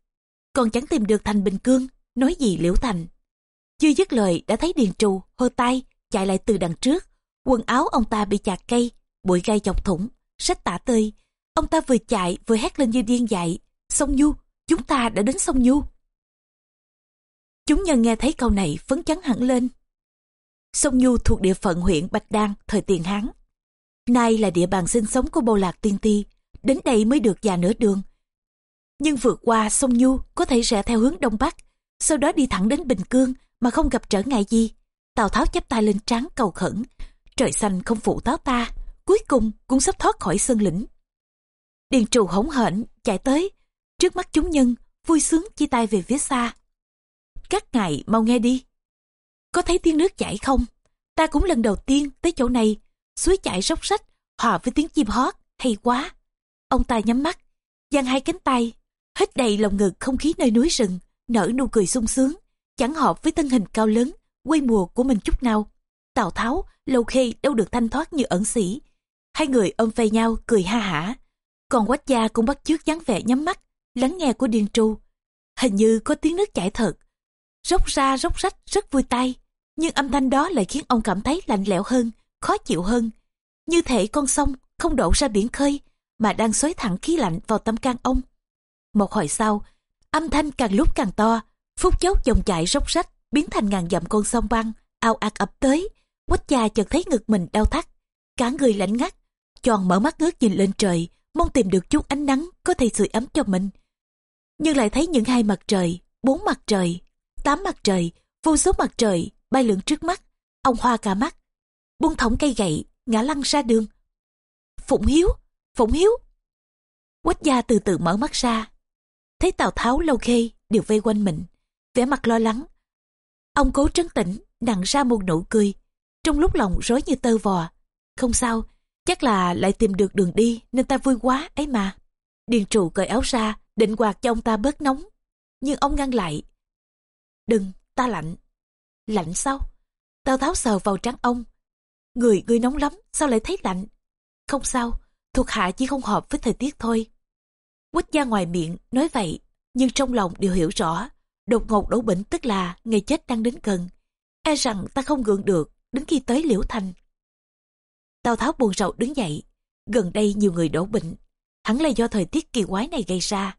còn chẳng tìm được thành Bình Cương, nói gì liễu thành. Chưa dứt lời đã thấy Điền Trù hơ tay chạy lại từ đằng trước, quần áo ông ta bị chặt cây, bụi gai chọc thủng, sách tả tơi. Ông ta vừa chạy vừa hét lên như điên dại, sông Nhu, chúng ta đã đến sông Nhu. Chúng nhân nghe thấy câu này phấn chấn hẳn lên. Sông Nhu thuộc địa phận huyện Bạch Đan, thời tiền Hán. Nay là địa bàn sinh sống của bộ lạc tiên ti, đến đây mới được già nửa đường. Nhưng vượt qua sông Nhu có thể rẽ theo hướng Đông Bắc, sau đó đi thẳng đến Bình Cương mà không gặp trở ngại gì. Tào Tháo chắp tay lên trán cầu khẩn, trời xanh không phụ táo ta, cuối cùng cũng sắp thoát khỏi sơn lĩnh. Điền trù hỗn hển chạy tới, trước mắt chúng nhân vui sướng chia tay về phía xa các ngài mau nghe đi có thấy tiếng nước chảy không? Ta cũng lần đầu tiên tới chỗ này. Suối chảy róc rách, hòa với tiếng chim hót. Hay quá. Ông ta nhắm mắt, giang hai cánh tay hít đầy lồng ngực không khí nơi núi rừng, nở nụ cười sung sướng, chẳng hợp với thân hình cao lớn, quê mùa của mình chút nào. Tào tháo, lâu khê đâu được thanh thoát như ẩn sĩ. Hai người ôm vây nhau, cười ha hả. Còn quách gia cũng bắt chước dáng vẻ nhắm mắt, lắng nghe của điền tru. Hình như có tiếng nước chảy thật. Róc ra róc rách, rất vui tay nhưng âm thanh đó lại khiến ông cảm thấy lạnh lẽo hơn, khó chịu hơn. Như thể con sông không đổ ra biển khơi, mà đang xối thẳng khí lạnh vào tâm can ông. Một hồi sau, âm thanh càng lúc càng to, phút chốc dòng chảy róc rách biến thành ngàn dặm con sông băng, ao ạt ập tới. Quách cha chợt thấy ngực mình đau thắt, cả người lạnh ngắt tròn mở mắt ngước nhìn lên trời, mong tìm được chút ánh nắng có thể sưởi ấm cho mình. Nhưng lại thấy những hai mặt trời, bốn mặt trời, tám mặt trời, vô số mặt trời bay lượn trước mắt, ông hoa cả mắt, buông thõng cây gậy, ngã lăn ra đường. Phụng hiếu phụng hiếu. Quách gia từ từ mở mắt ra. Thấy tào tháo lâu khê đều vây quanh mình, vẻ mặt lo lắng. Ông cố trấn tĩnh nặng ra một nụ cười, trong lúc lòng rối như tơ vò. Không sao, chắc là lại tìm được đường đi, nên ta vui quá ấy mà. Điền trụ cởi áo ra, định quạt cho ông ta bớt nóng, nhưng ông ngăn lại. Đừng, ta lạnh lạnh sao? Tào tháo sờ vào trắng ông. Người người nóng lắm, sao lại thấy lạnh? Không sao, thuộc hạ chỉ không hợp với thời tiết thôi. Quách gia ngoài miệng nói vậy, nhưng trong lòng đều hiểu rõ, đột ngột đổ bệnh tức là ngày chết đang đến gần. E rằng ta không gượng được, đến khi tới liễu thành. Tào tháo buồn rầu đứng dậy, gần đây nhiều người đổ bệnh. Hẳn là do thời tiết kỳ quái này gây ra.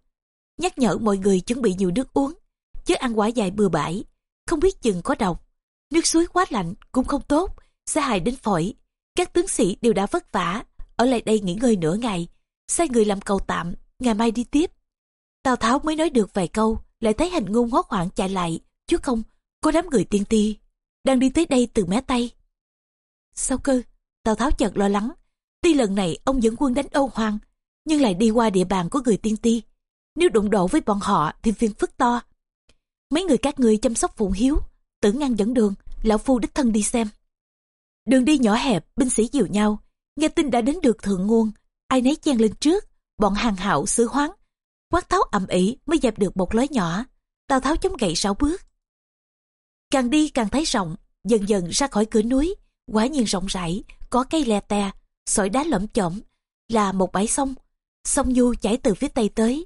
Nhắc nhở mọi người chuẩn bị nhiều nước uống, chứ ăn quả dài bừa bãi không biết chừng có độc. Nước suối quá lạnh cũng không tốt sẽ hại đến phổi. Các tướng sĩ đều đã vất vả, ở lại đây nghỉ ngơi nửa ngày, sai người làm cầu tạm, ngày mai đi tiếp. Tào tháo mới nói được vài câu, lại thấy hành ngôn hốt hoảng chạy lại. Chứ không có đám người tiên ti, đang đi tới đây từ mé tây sao cơ? Tào tháo chợt lo lắng. Tuy lần này ông dẫn quân đánh âu hoàng nhưng lại đi qua địa bàn của người tiên ti. Nếu đụng độ với bọn họ thì phiền phức to mấy người các ngươi chăm sóc phụng hiếu, tử ngăn dẫn đường, lão phu đích thân đi xem. Đường đi nhỏ hẹp, binh sĩ dìu nhau, nghe tin đã đến được thượng nguồn, ai nấy chen lên trước, bọn hàng hạo xử hoáng. Quát tháo ầm ĩ mới dẹp được một lối nhỏ, tào tháo chống gậy sáu bước. Càng đi càng thấy rộng, dần dần ra khỏi cửa núi, quả nhiên rộng rãi, có cây lè tè sỏi đá lẫm chỏm là một bãi sông. Sông nhu chảy từ phía tây tới,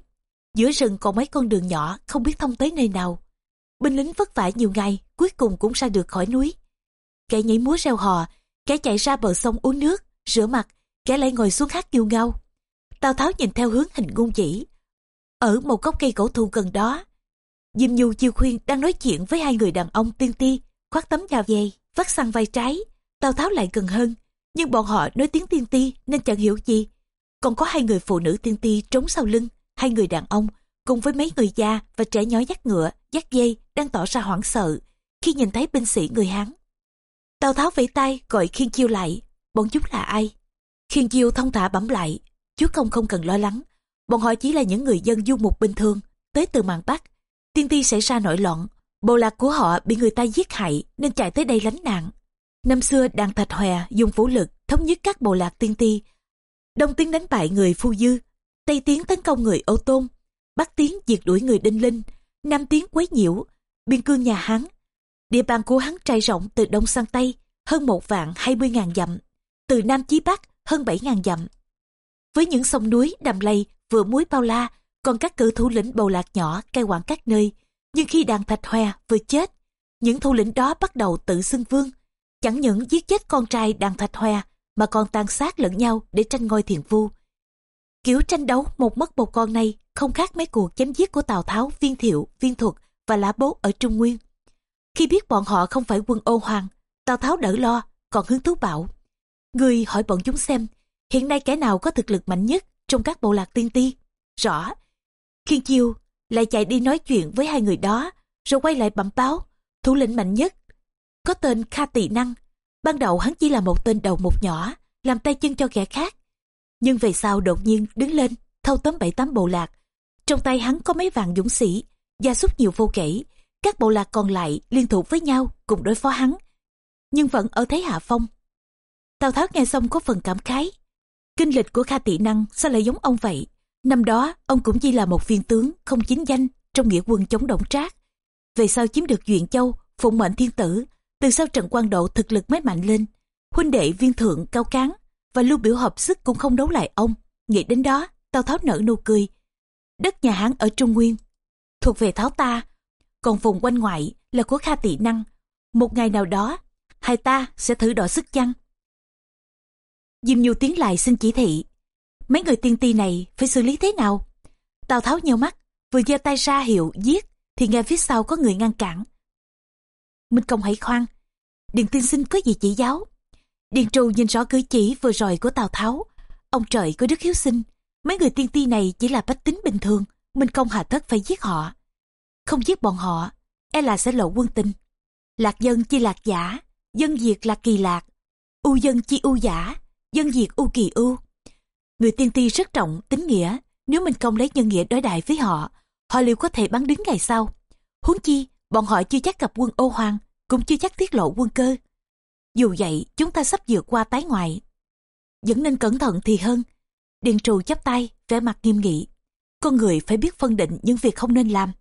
giữa rừng còn mấy con đường nhỏ không biết thông tới nơi nào binh lính vất vả nhiều ngày cuối cùng cũng ra được khỏi núi. Kẻ nhảy múa reo hò kẻ chạy ra bờ sông uống nước rửa mặt kẻ lại ngồi xuống hát kiêu ngao. Tào tháo nhìn theo hướng hình ngôn chỉ ở một gốc cây cổ thụ gần đó diêm nhu chiêu khuyên đang nói chuyện với hai người đàn ông tiên ti khoác tấm da dày, vắt sang vai trái. Tào tháo lại gần hơn nhưng bọn họ nói tiếng tiên ti nên chẳng hiểu gì. Còn có hai người phụ nữ tiên ti trốn sau lưng hai người đàn ông cùng với mấy người già và trẻ nhỏ dắt ngựa, dắt dây đang tỏ ra hoảng sợ khi nhìn thấy binh sĩ người hán. Tào tháo vẫy tay gọi khiên chiêu lại, bọn chúng là ai? Khiên chiêu thông thả bấm lại chú không không cần lo lắng, bọn họ chỉ là những người dân du mục bình thường, tới từ mạn bắc. Tiên ti xảy ra nổi loạn, bộ lạc của họ bị người ta giết hại nên chạy tới đây lánh nạn. Năm xưa đàn thạch hòe dùng vũ lực thống nhất các bộ lạc tiên ti đông tiến đánh bại người phu dư, tây tiến tấn công người ô tôn bắc tiến diệt đuổi người đinh linh nam tiến quấy nhiễu, biên cương nhà hán. Địa bàn của hắn trải rộng từ đông sang tây, hơn một vạn hai mươi ngàn dặm, từ nam chí bắc hơn bảy ngàn dặm. Với những sông núi, đầm lầy vừa muối bao la, còn các cử thủ lĩnh bầu lạc nhỏ cai quản các nơi, nhưng khi đàn thạch hoe vừa chết, những thủ lĩnh đó bắt đầu tự xưng vương. Chẳng những giết chết con trai đàn thạch hoe mà còn tàn sát lẫn nhau để tranh ngôi thiền vu. Kiểu tranh đấu một mất một con này không khác mấy cuộc chém giết của tào tháo, viên thiệu, viên thuật và lã bố ở trung nguyên. Khi biết bọn họ không phải quân ô hoàng, tào tháo đỡ lo, còn hứng thú bảo, người hỏi bọn chúng xem, hiện nay kẻ nào có thực lực mạnh nhất trong các bộ lạc tiên ti? Rõ. Khiên chiêu lại chạy đi nói chuyện với hai người đó, rồi quay lại bẩm báo, thủ lĩnh mạnh nhất, có tên kha Tị năng. Ban đầu hắn chỉ là một tên đầu một nhỏ, làm tay chân cho kẻ khác, nhưng về sau đột nhiên đứng lên, thâu tóm bảy tám bộ lạc trong tay hắn có mấy vạn dũng sĩ, gia súc nhiều vô kể. Các bộ lạc còn lại liên thủ với nhau cùng đối phó hắn. Nhưng vẫn ở thế hạ phong. Tào Tháo nghe xong có phần cảm khái. Kinh lịch của Kha Tị Năng sao lại giống ông vậy? Năm đó, ông cũng chỉ là một viên tướng không chính danh trong nghĩa quân chống động trác. Về sau chiếm được Duyện Châu, phụng mệnh thiên tử, từ sau trận quan độ thực lực mới mạnh lên. Huynh đệ viên thượng cao cán và lưu biểu hợp sức cũng không đấu lại ông. Nghĩ đến đó, Tào Tháo nở nụ cười. Đất nhà Hán ở Trung Nguyên, thuộc về Tháo ta, còn vùng quanh ngoại là của Kha Tị Năng. Một ngày nào đó, hai ta sẽ thử đọ sức chăng? Diêm Nhu tiến lại xin chỉ thị. Mấy người tiên ti này phải xử lý thế nào? Tào Tháo nheo mắt, vừa giơ tay ra hiệu giết, thì nghe phía sau có người ngăn cản. Minh Công hãy khoan, Điền tiên sinh có gì chỉ giáo? Điền Trù nhìn rõ cử chỉ vừa rồi của Tào Tháo. Ông trời có đức hiếu sinh, mấy người tiên ti này chỉ là bách tính bình thường, Minh Công hà tất phải giết họ. Không giết bọn họ, e là sẽ lộ quân tình. Lạc dân chi lạc giả, dân diệt là kỳ lạc, u dân chi u giả, dân diệt u kỳ u. Người tiên ti rất trọng tính nghĩa, nếu Minh Công lấy nhân nghĩa đối đại với họ, họ liệu có thể bắn đứng ngày sau. Huống chi, bọn họ chưa chắc gặp quân ô hoàng, cũng chưa chắc tiết lộ quân cơ. Dù vậy, chúng ta sắp vượt qua tái ngoại. Vẫn nên cẩn thận thì hơn. Điền trù chắp tay, vẻ mặt nghiêm nghị. Con người phải biết phân định những việc không nên làm,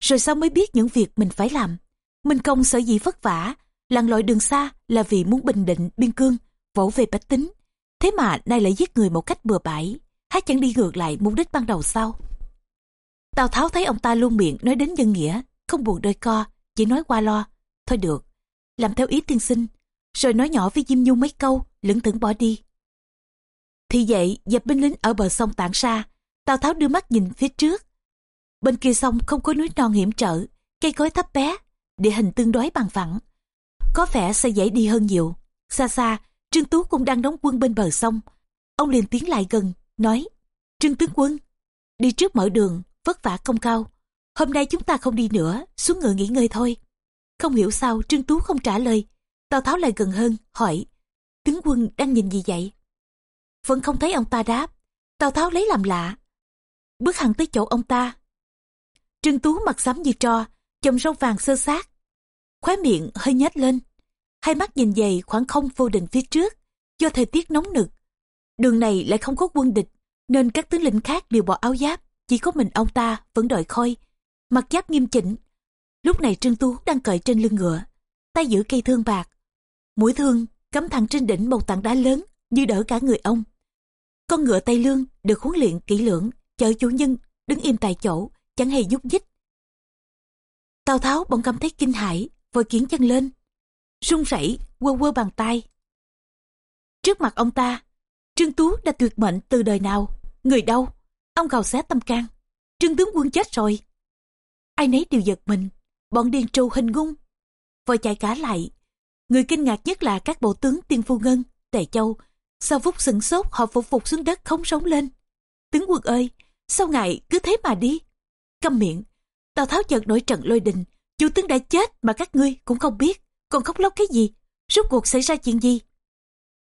rồi sau mới biết những việc mình phải làm. Minh công sở dĩ vất vả, lặn lội đường xa là vì muốn bình định biên cương, vỗ về bách tính. Thế mà nay lại giết người một cách bừa bãi, há chẳng đi ngược lại mục đích ban đầu sau. Tào Tháo thấy ông ta luôn miệng nói đến nhân nghĩa, không buồn đôi co, chỉ nói qua lo. Thôi được, làm theo ý tiên sinh, rồi nói nhỏ với Diêm Nhung mấy câu, lững thững bỏ đi. Thì vậy, dẹp binh lính ở bờ sông tản ra, Tào Tháo đưa mắt nhìn phía trước. Bên kia sông không có núi non hiểm trở, cây cối thấp bé, địa hình tương đối bằng phẳng. Có vẻ sẽ dễ đi hơn nhiều. Xa xa, Trương Tú cũng đang đóng quân bên bờ sông. Ông liền tiến lại gần, nói, Trương tướng quân, đi trước mở đường, vất vả công cao. Hôm nay chúng ta không đi nữa, xuống ngựa nghỉ ngơi thôi. Không hiểu sao Trương Tú không trả lời. Tào Tháo lại gần hơn, hỏi, tướng quân đang nhìn gì vậy? Vẫn không thấy ông ta đáp. Tào Tháo lấy làm lạ. Bước hẳn tới chỗ ông ta. Trương Tú mặt xám như tro, chồng râu vàng sơ sát. Khóe miệng hơi nhếch lên. Hai mắt nhìn dày khoảng không vô định phía trước. Do thời tiết nóng nực. Đường này lại không có quân địch, nên các tướng lĩnh khác đều bỏ áo giáp. Chỉ có mình ông ta vẫn đội khôi. Mặt giáp nghiêm chỉnh. Lúc này Trương Tú đang cởi trên lưng ngựa. Tay giữ cây thương bạc. Mũi thương cắm thẳng trên đỉnh một tảng đá lớn như đỡ cả người ông. Con ngựa Tây Lương được huấn luyện kỹ lưỡng, chở chủ nhân, đứng im tại chỗ, chẳng hề nhúc nhích. Tào Tháo bỗng cảm thấy kinh hãi, vội kiến chân lên, run rẩy quơ quơ bàn tay. Trước mặt ông ta, Trương Tú đã tuyệt mệnh từ đời nào, người đâu, ông gào xé tâm can. Trương tướng quân chết rồi. Ai nấy đều giật mình, bọn điền trù hình ngung. Vội chạy cả lại. Người kinh ngạc nhất là các bộ tướng tiên phu ngân, tề châu, sau phút sửng sốt họ phục phục xuống đất không sống lên. Tướng quân ơi, sao ngài cứ thế mà đi? Câm miệng, Tào Tháo chợt nổi trận lôi đình. Chủ tướng đã chết mà các ngươi cũng không biết. Còn khóc lóc cái gì? Rốt cuộc xảy ra chuyện gì?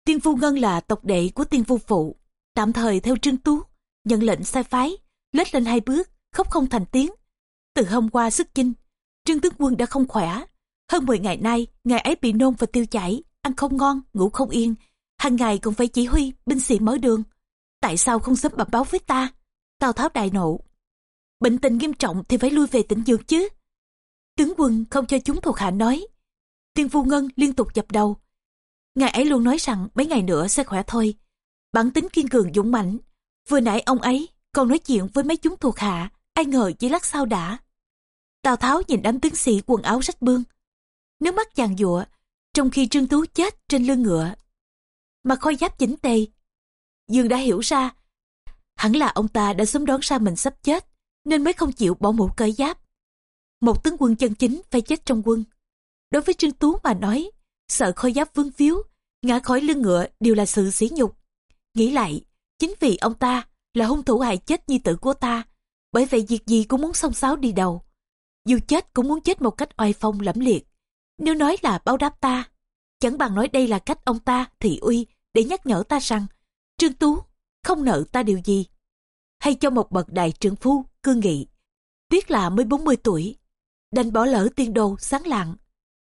Tiên Phu Ngân là tộc đệ của Tiên Phu Phụ. Tạm thời theo Trương Tú, nhận lệnh sai phái, lết lên hai bước, khóc không thành tiếng. Từ hôm qua sức chinh, Trương Tướng Quân đã không khỏe. Hơn 10 ngày nay, ngài ấy bị nôn và tiêu chảy, ăn không ngon, ngủ không yên, hàng ngày cũng phải chỉ huy binh sĩ mở đường. Tại sao không sớm bẩm báo với ta? Tào tháo đại nộ. Bệnh tình nghiêm trọng thì phải lui về tỉnh dược chứ. Tướng quân không cho chúng thuộc hạ nói. Tiên phu ngân liên tục dập đầu. Ngài ấy luôn nói rằng mấy ngày nữa sẽ khỏe thôi. Bản tính kiên cường dũng mãnh. Vừa nãy ông ấy còn nói chuyện với mấy chúng thuộc hạ, ai ngờ chỉ lát sau đã. Tào tháo nhìn đám tướng sĩ quần áo rách bương. Nước mắt chàng dụa trong khi trương tú chết trên lưng ngựa mà khôi giáp chỉnh tề. Dương đã hiểu ra, hẳn là ông ta đã sớm đoán ra mình sắp chết, nên mới không chịu bỏ mũ cởi giáp. Một tướng quân chân chính phải chết trong quân. Đối với Trương Tú mà nói, sợ khôi giáp vương phiếu, ngã khỏi lưng ngựa đều là sự sỉ nhục. Nghĩ lại, chính vì ông ta là hung thủ hại chết nhi tử của ta, bởi vậy việc gì cũng muốn xông xáo đi đầu. Dù chết cũng muốn chết một cách oai phong lẫm liệt. Nếu nói là báo đáp ta, chẳng bằng nói đây là cách ông ta thị uy để nhắc nhở ta rằng Trương Tú không nợ ta điều gì. Hay cho một bậc đại trưởng phu cương nghị. Biết là mới 40 tuổi, đành bỏ lỡ tiên đồ sáng lạng.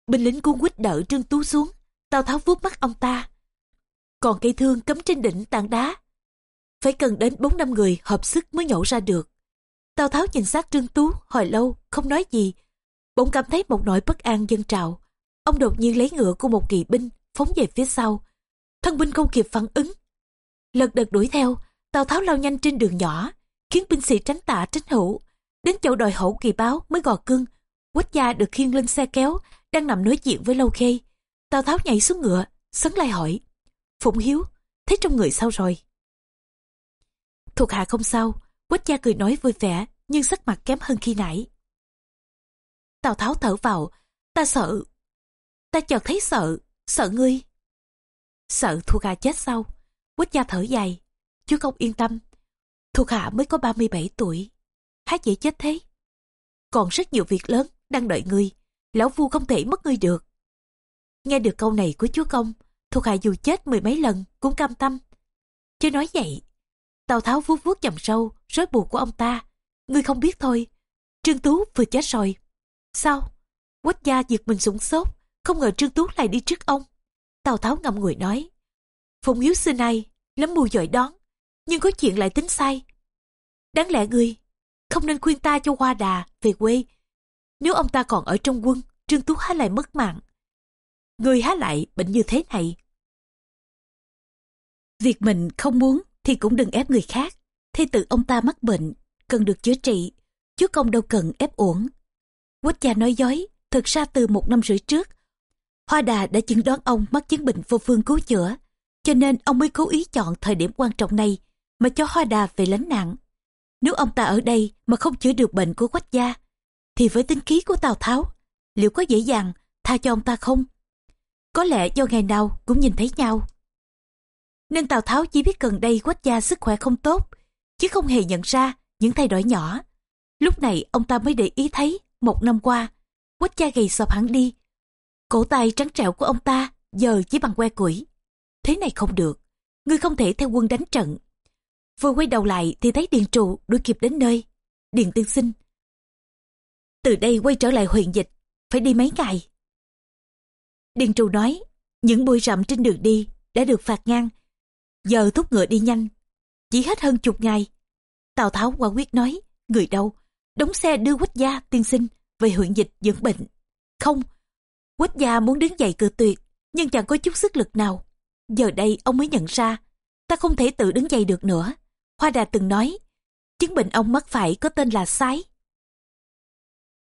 Binh lính cuốn quýt đỡ Trương Tú xuống, Tào Tháo vuốt mắt ông ta. Còn cây thương cấm trên đỉnh tảng đá. Phải cần đến bốn năm người hợp sức mới nhổ ra được. Tào Tháo nhìn sát Trương Tú hồi lâu, không nói gì. Bỗng cảm thấy một nỗi bất an dân trào. Ông đột nhiên lấy ngựa của một kỳ binh, phóng về phía sau. Thân binh không kịp phản ứng. Lật đật đuổi theo, Tào Tháo lao nhanh trên đường nhỏ, khiến binh sĩ tránh tả tránh hữu. Đến chỗ đòi hậu kỳ báo mới gò cưng. Quách gia được khiêng lên xe kéo, đang nằm nói chuyện với Lâu Khê. Tào Tháo nhảy xuống ngựa, sấn lại hỏi. Phụng Hiếu, thấy trong người sao rồi? Thuộc hạ không sao, Quách gia cười nói vui vẻ, nhưng sắc mặt kém hơn khi nãy. Tào Tháo thở vào, ta sợ. Ta chợt thấy sợ, sợ ngươi. Sợ thu gà chết sau Quách gia thở dài. Chú công yên tâm, thuộc hạ mới có 37 tuổi. Há dễ chết thế? Còn rất nhiều việc lớn đang đợi ngươi. Lão Phu không thể mất ngươi được. Nghe được câu này của chúa công, thuộc hạ dù chết mười mấy lần cũng cam tâm. Chứ nói vậy, Tào Tháo vuốt vuốt chầm sâu, rối bù của ông ta. Ngươi không biết thôi, Trương Tú vừa chết rồi. Sao? Quách gia giật mình sủng sốt, không ngờ Trương Tú lại đi trước ông. Tào Tháo ngậm ngùi nói, Phùng Hiếu xưa nay, lắm mù giỏi đón, nhưng có chuyện lại tính sai. Đáng lẽ ngươi, không nên khuyên ta cho Hoa Đà về quê. Nếu ông ta còn ở trong quân, Trương Tú há lại mất mạng. Người há lại bệnh như thế này. Việc mình không muốn thì cũng đừng ép người khác. Thế tự ông ta mắc bệnh, cần được chữa trị, chứ công đâu cần ép uổng. Quách gia nói dối, thực ra từ một năm rưỡi trước, Hoa Đà đã chứng đoán ông mắc chứng bệnh vô phương cứu chữa, cho nên ông mới cố ý chọn thời điểm quan trọng này mà cho Hoa Đà về lánh nạn. Nếu ông ta ở đây mà không chữa được bệnh của Quách gia, thì với tính khí của Tào Tháo, liệu có dễ dàng tha cho ông ta không? Có lẽ do ngày nào cũng nhìn thấy nhau. Nên Tào Tháo chỉ biết gần đây Quách gia sức khỏe không tốt, chứ không hề nhận ra những thay đổi nhỏ. Lúc này ông ta mới để ý thấy, một năm qua, Quách gia gầy sọp hẳn đi. Cổ tay trắng trẻo của ông ta giờ chỉ bằng que củi. Thế này không được, ngươi không thể theo quân đánh trận. Vừa quay đầu lại thì thấy Điền Trụ đuổi kịp đến nơi. Điền tiên sinh. Từ đây quay trở lại huyện dịch, phải đi mấy ngày. Điền Trụ nói, những bụi rậm trên đường đi đã được phạt ngang. Giờ thúc ngựa đi nhanh, chỉ hết hơn chục ngày. Tào Tháo quả quyết nói, người đâu, đóng xe đưa quách gia tiên sinh về huyện dịch dưỡng bệnh. Không, quách gia muốn đứng dậy cự tuyệt, nhưng chẳng có chút sức lực nào. Giờ đây ông mới nhận ra, ta không thể tự đứng dậy được nữa. Hoa Đà từng nói, chứng bệnh ông mắc phải có tên là sái.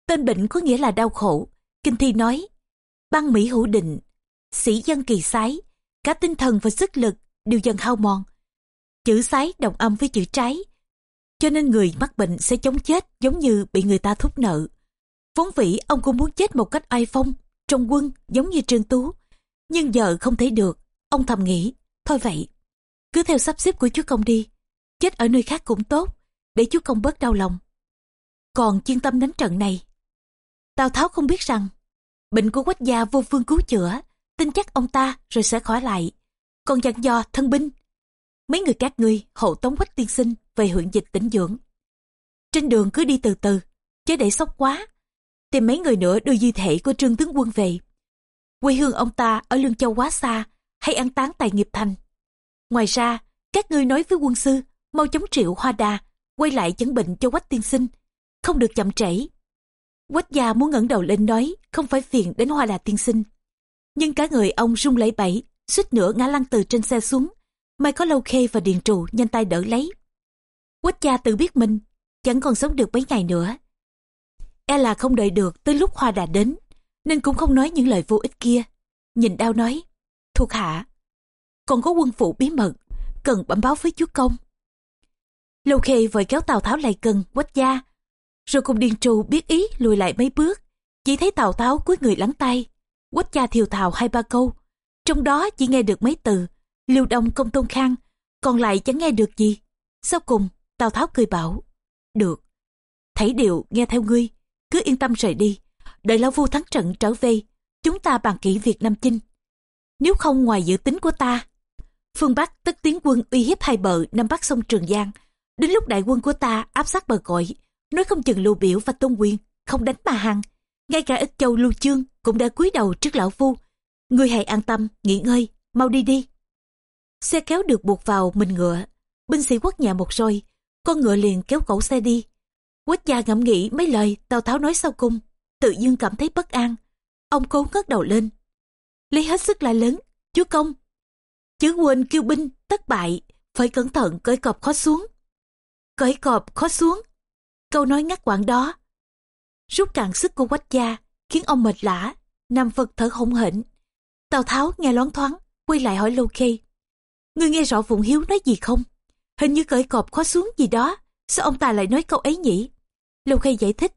Tên bệnh có nghĩa là đau khổ. Kinh thi nói, băng Mỹ hữu định, sĩ dân kỳ sái, cả tinh thần và sức lực đều dần hao mòn. Chữ sái đồng âm với chữ trái, cho nên người mắc bệnh sẽ chống chết giống như bị người ta thúc nợ. Vốn vĩ ông cũng muốn chết một cách ai phong, trong quân giống như Trương Tú. Nhưng giờ không thấy được, ông thầm nghĩ, thôi vậy, cứ theo sắp xếp của chúa công đi, chết ở nơi khác cũng tốt, để chúa công bớt đau lòng. Còn chuyên tâm đánh trận này, Tào Tháo không biết rằng, bệnh của quách gia vô phương cứu chữa, tin chắc ông ta rồi sẽ khỏi lại. Còn dặn dò thân binh, mấy người các ngươi hộ tống quách tiên sinh về huyện dịch tỉnh dưỡng. Trên đường cứ đi từ từ, chứ để sốc quá. Tìm mấy người nữa đưa di thể của trương tướng quân về. Quê hương ông ta ở Lương Châu quá xa, hay ăn táng tại nghiệp thành. Ngoài ra, các ngươi nói với quân sư, mau chống triệu hoa đà, quay lại chẩn bệnh cho quách tiên sinh, không được chậm trễ. Quách gia muốn ngẩng đầu lên nói, không phải phiền đến hoa đà tiên sinh. Nhưng cả người ông rung lẩy bẩy, suýt nữa ngã lăn từ trên xe xuống. May có lâu khê và điền trụ nhanh tay đỡ lấy. Quách gia tự biết mình, chẳng còn sống được mấy ngày nữa. E là không đợi được tới lúc hoa đà đến, nên cũng không nói những lời vô ích kia. Nhìn đau nói, thuộc hạ, còn có quân phụ bí mật, cần bẩm báo với chúa công. Lâu khê vội kéo Tào Tháo lại gần quách gia, rồi cùng Điền Trù biết ý lùi lại mấy bước, chỉ thấy Tào Tháo cúi người lắng tay, quách gia thiều thào hai ba câu, trong đó chỉ nghe được mấy từ, liêu đông công tôn khang, còn lại chẳng nghe được gì. Sau cùng, Tào Tháo cười bảo, được, thấy điệu nghe theo ngươi, cứ yên tâm rời đi, đợi lão phu thắng trận trở về, chúng ta bàn kỹ việc Nam Chinh. Nếu không ngoài dự tính của ta, phương Bắc tất tiến quân uy hiếp hai bờ Nam Bắc sông Trường Giang, đến lúc đại quân của ta áp sát bờ cõi, nói không chừng lưu biểu và tôn quyền không đánh mà hằng. ngay cả ít châu lưu chương cũng đã cúi đầu trước lão phu ngươi hãy an tâm nghỉ ngơi mau đi đi. Xe kéo được buộc vào mình ngựa. Binh sĩ quất nhà một roi, con ngựa liền kéo cẩu xe đi quách gia ngẫm nghĩ mấy lời tào tháo nói sau cung tự dưng cảm thấy bất an. Ông cố ngất đầu lên. Lấy hết sức la lớn, chúa công chứ quên kêu binh tất bại, phải cẩn thận cởi cọp khó xuống. Cởi cọp khó xuống. Câu nói ngắt quãng đó rút cạn sức của quách gia, khiến ông mệt lã nằm vật thở hổn hển. Tào tháo nghe loáng thoáng, quay lại hỏi lâu khê, ngươi nghe rõ phụng hiếu nói gì không? Hình như cởi cọp khó xuống gì đó, sao ông ta lại nói câu ấy nhỉ? Lâu khê giải thích,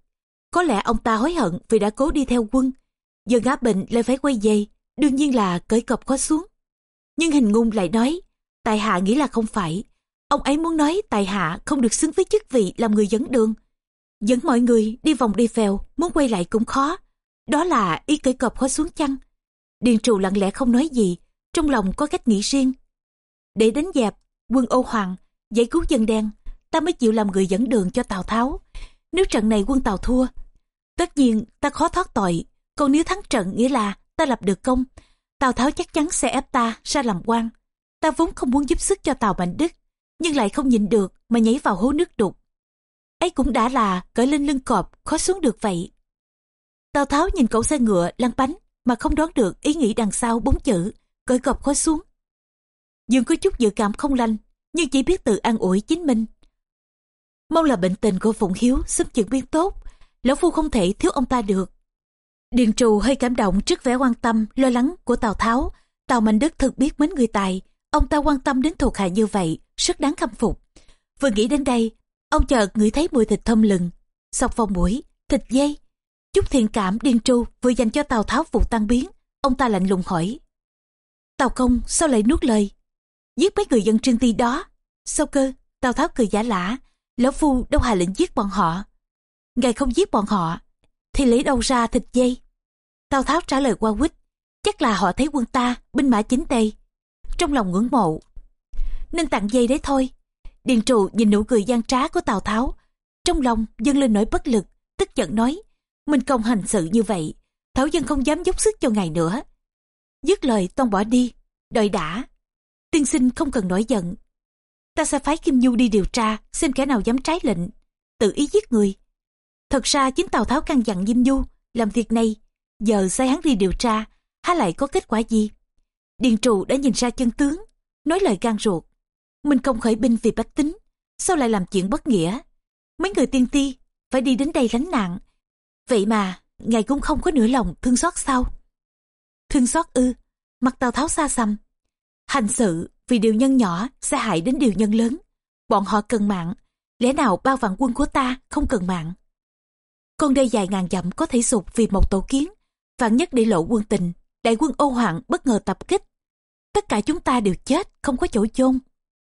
có lẽ ông ta hối hận vì đã cố đi theo quân. Giờ ngã bệnh lại phải quay về, đương nhiên là cởi cọc khó xuống. Nhưng hình ngung lại nói tài hạ nghĩ là không phải. Ông ấy muốn nói tài hạ không được xứng với chức vị làm người dẫn đường. Dẫn mọi người đi vòng đi phèo, muốn quay lại cũng khó. Đó là ý cởi cọc khó xuống chăng? Điền trù lặng lẽ không nói gì, trong lòng có cách nghĩ riêng. Để đánh dẹp, quân ô hoàng giải cứu dân đen, ta mới chịu làm người dẫn đường cho tào tháo nếu trận này quân tàu thua, tất nhiên ta khó thoát tội. Còn nếu thắng trận nghĩa là ta lập được công, tào tháo chắc chắn sẽ ép ta ra làm quan. Ta vốn không muốn giúp sức cho tàu mạnh đức, nhưng lại không nhịn được mà nhảy vào hố nước đục. Ấy cũng đã là cởi lên lưng cọp, khó xuống được vậy. Tào tháo nhìn cậu xe ngựa lăn bánh mà không đoán được ý nghĩ đằng sau bốn chữ, cởi cọp khó xuống. Dương có chút dự cảm không lành nhưng chỉ biết tự an ủi chính mình mong là bệnh tình của phụng hiếu sớm chuyển biến tốt. Lão phu không thể thiếu ông ta được. Điền trù hơi cảm động trước vẻ quan tâm, lo lắng của tào tháo. Tào mạnh đức thực biết mến người tài. Ông ta quan tâm đến thuộc hạ như vậy, rất đáng khâm phục. Vừa nghĩ đến đây, ông chợt ngửi thấy mùi thịt thơm lừng. Sọc vào mũi, thịt dây chút thiện cảm, điền trù vừa dành cho tào tháo vụ tăng biến, ông ta lạnh lùng hỏi. Tào công, sao lại nuốt lời? Giết mấy người dân trương ti đó. Sao cơ? Tào tháo cười giả lả lão phu đâu hà lệnh giết bọn họ. Ngài không giết bọn họ, thì lấy đâu ra thịt dây? Tào tháo trả lời qua quýt, chắc là họ thấy quân ta, binh mã chính tây. Trong lòng ngưỡng mộ, nên tặng dây đấy thôi. Điền trụ nhìn nụ cười gian trá của tào tháo, trong lòng dâng lên nỗi bất lực, tức giận nói, mình công hành sự như vậy thảo dân không dám dốc sức cho ngài nữa. Dứt lời toan bỏ đi, đợi đã. Tiên sinh không cần nổi giận ta sẽ phái kim nhu đi điều tra, xem kẻ nào dám trái lệnh. Tự ý giết người. Thật ra chính tào tháo căn dặn diêm nhu, làm việc này, giờ sai hắn đi điều tra, há lại có kết quả gì? Điền trụ đã nhìn ra chân tướng, nói lời gan ruột. Mình không khởi binh vì bách tính, sao lại làm chuyện bất nghĩa? Mấy người tiên ti phải đi đến đây lánh nạn vậy mà, ngài cũng không có nửa lòng thương xót sao? Thương xót ư, mặt tào tháo xa xăm. Hành sự vì điều nhân nhỏ sẽ hại đến điều nhân lớn. Bọn họ cần mạng. Lẽ nào bao vạn quân của ta không cần mạng? Con đê dài ngàn dặm có thể sụp vì một tổ kiến. Vạn nhất để lộ quân tình, đại quân ô hoàng bất ngờ tập kích. Tất cả chúng ta đều chết, không có chỗ chôn.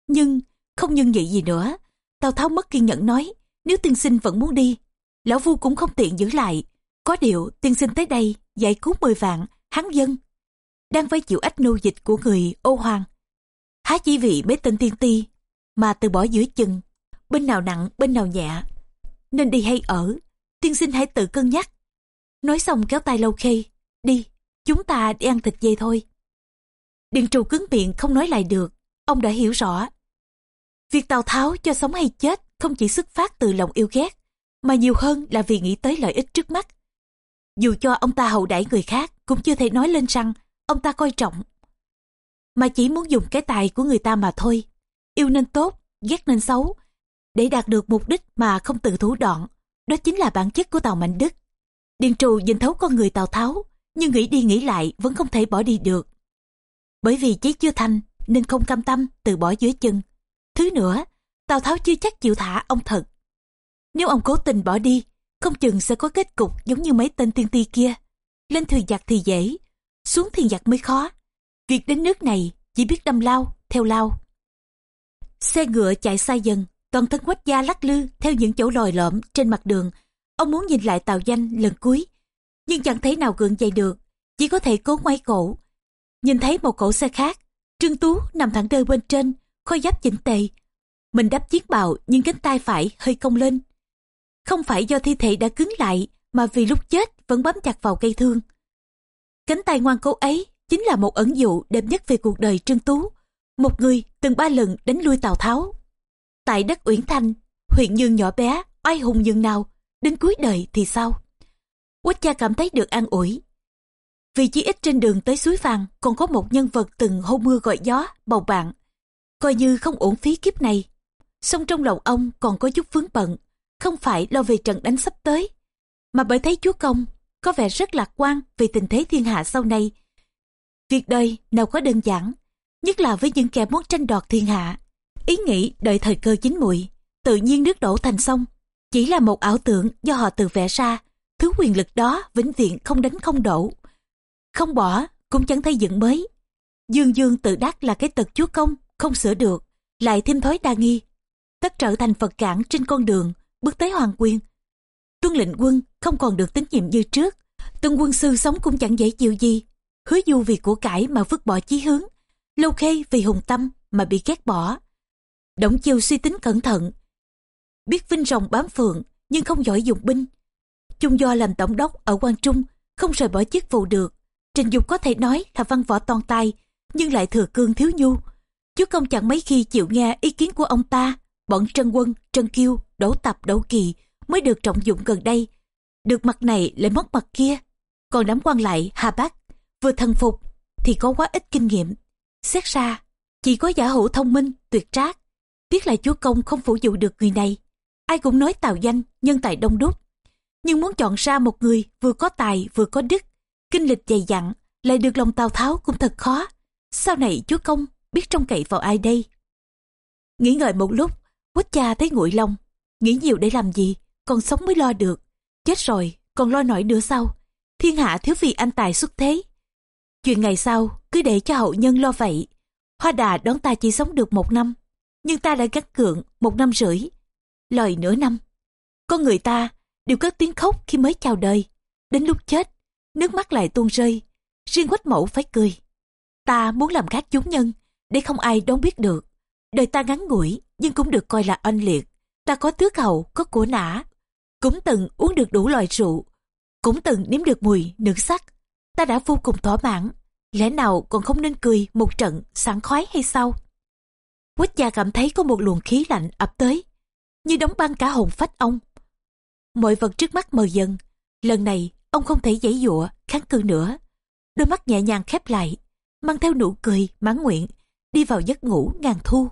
Nhưng, không nhân vậy gì nữa. Tào tháo mất kiên nhẫn nói, nếu tiên sinh vẫn muốn đi, lão vu cũng không tiện giữ lại. Có điều, tiên sinh tới đây, giải cứu mười vạn hắn dân. Đang phải chịu ách nô dịch của người ô hoàng há chỉ vì mấy tên tiên ti mà từ bỏ giữa chừng, bên nào nặng, bên nào nhẹ. Nên đi hay ở, tiên sinh hãy tự cân nhắc. Nói xong kéo tay lâu khê, đi, chúng ta đi ăn thịt dê thôi. Điền trù cứng miệng không nói lại được, ông đã hiểu rõ. Việc tào tháo cho sống hay chết không chỉ xuất phát từ lòng yêu ghét, mà nhiều hơn là vì nghĩ tới lợi ích trước mắt. Dù cho ông ta hậu đãi người khác cũng chưa thể nói lên rằng ông ta coi trọng mà chỉ muốn dùng cái tài của người ta mà thôi. Yêu nên tốt, ghét nên xấu. Để đạt được mục đích mà không tự thủ đoạn, đó chính là bản chất của tàu mạnh đức. Điền trù nhìn thấu con người tào tháo, nhưng nghĩ đi nghĩ lại vẫn không thể bỏ đi được. Bởi vì chí chưa thành, nên không cam tâm, từ bỏ dưới chân. Thứ nữa, tào tháo chưa chắc chịu thả ông thật. Nếu ông cố tình bỏ đi, không chừng sẽ có kết cục giống như mấy tên tiên ti kia. Lên thuyền giặc thì dễ, xuống thuyền giặc mới khó việc đến nước này chỉ biết đâm lao, theo lao. Xe ngựa chạy xa dần, toàn thân quách gia lắc lư theo những chỗ lòi lõm trên mặt đường. Ông muốn nhìn lại tàu danh lần cuối, nhưng chẳng thấy nào gượng dậy được, chỉ có thể cố ngoái cổ. Nhìn thấy một cổ xe khác, trương tú nằm thẳng đơ bên trên, khôi giáp chỉnh tề. Mình đắp chiếc bào, nhưng cánh tay phải hơi cong lên. Không phải do thi thể đã cứng lại, mà vì lúc chết vẫn bám chặt vào cây thương. Cánh tay ngoan cố ấy chính là một ẩn dụ đẹp nhất về cuộc đời Trương Tú, một người từng ba lần đánh lui Tào Tháo. Tại đất Uyển Thanh, huyện Dương nhỏ bé, oai hùng dương nào, đến cuối đời thì sao? Quách cha cảm thấy được an ủi. Vì chỉ ít trên đường tới suối vàng còn có một nhân vật từng hô mưa gọi gió, bầu bạn. Coi như không uổng phí kiếp này. Song trong lòng ông còn có chút vướng bận, không phải lo về trận đánh sắp tới, mà bởi thấy chúa công có vẻ rất lạc quan về tình thế thiên hạ sau này. Việc đời nào có đơn giản, nhất là với những kẻ muốn tranh đoạt thiên hạ. Ý nghĩ đợi thời cơ chín muội tự nhiên nước đổ thành sông, chỉ là một ảo tưởng do họ tự vẽ ra, thứ quyền lực đó vĩnh viễn không đánh không đổ. Không bỏ, cũng chẳng thấy dựng mới. Dương Dương tự đắc là cái tật chúa công, không sửa được, lại thêm thói đa nghi. Tất trở thành Phật cản trên con đường, bước tới hoàng quyền. Tuân lệnh quân không còn được tín nhiệm như trước, tuân quân sư sống cũng chẳng dễ chịu gì. Hứa du vì của cải mà vứt bỏ chí hướng, lâu khê vì hùng tâm mà bị ghét bỏ. Đổng chiêu suy tính cẩn thận, biết vinh rồng bám phượng nhưng không giỏi dùng binh. Chung do làm tổng đốc ở quan Trung, không rời bỏ chức vụ được. Trình Dục có thể nói là văn võ toàn tài, nhưng lại thừa cương thiếu nhu. Chúa công chẳng mấy khi chịu nghe ý kiến của ông ta. Bọn Trân Quân, Trân Kiêu, đấu Tập, đấu Kỳ mới được trọng dụng gần đây. Được mặt này lại mất mặt kia. Còn đám quan lại Hà Bắc, vừa thần phục thì có quá ít kinh nghiệm. Xét ra, chỉ có giả hữu thông minh, tuyệt trác. Tiếc là chúa công không phủ dụ được người này. Ai cũng nói tào danh, nhân tài đông đúc. Nhưng muốn chọn ra một người vừa có tài vừa có đức, kinh lịch dày dặn, lại được lòng Tào Tháo cũng thật khó. Sau này chúa công biết trông cậy vào ai đây? Nghĩ ngợi một lúc, quách cha thấy nguội lòng. Nghĩ nhiều để làm gì, còn sống mới lo được. Chết rồi, còn lo nổi nữa sau Thiên hạ thiếu vì anh tài xuất thế. Chuyện ngày sau, cứ để cho hậu nhân lo vậy. Hoa đà đón ta chỉ sống được một năm, nhưng ta đã gắt cượng một năm rưỡi, lời nửa năm. Con người ta đều cất tiếng khóc khi mới chào đời. Đến lúc chết, nước mắt lại tuôn rơi. Riêng quách mẫu phải cười. Ta muốn làm khác chúng nhân, để không ai đón biết được. Đời ta ngắn ngủi, nhưng cũng được coi là oanh liệt. Ta có tước hậu, có của nã. Cũng từng uống được đủ loại rượu. Cũng từng nếm được mùi, nước sắc. Ta đã vô cùng thỏa mãn. Lẽ nào còn không nên cười một trận sảng khoái hay sao? Quách gia cảm thấy có một luồng khí lạnh ập tới như đóng băng cả hồn phách ông. Mọi vật trước mắt mờ dần, lần này ông không thể giãy giụa kháng cự nữa. Đôi mắt nhẹ nhàng khép lại, mang theo nụ cười, mãn nguyện, đi vào giấc ngủ ngàn thu.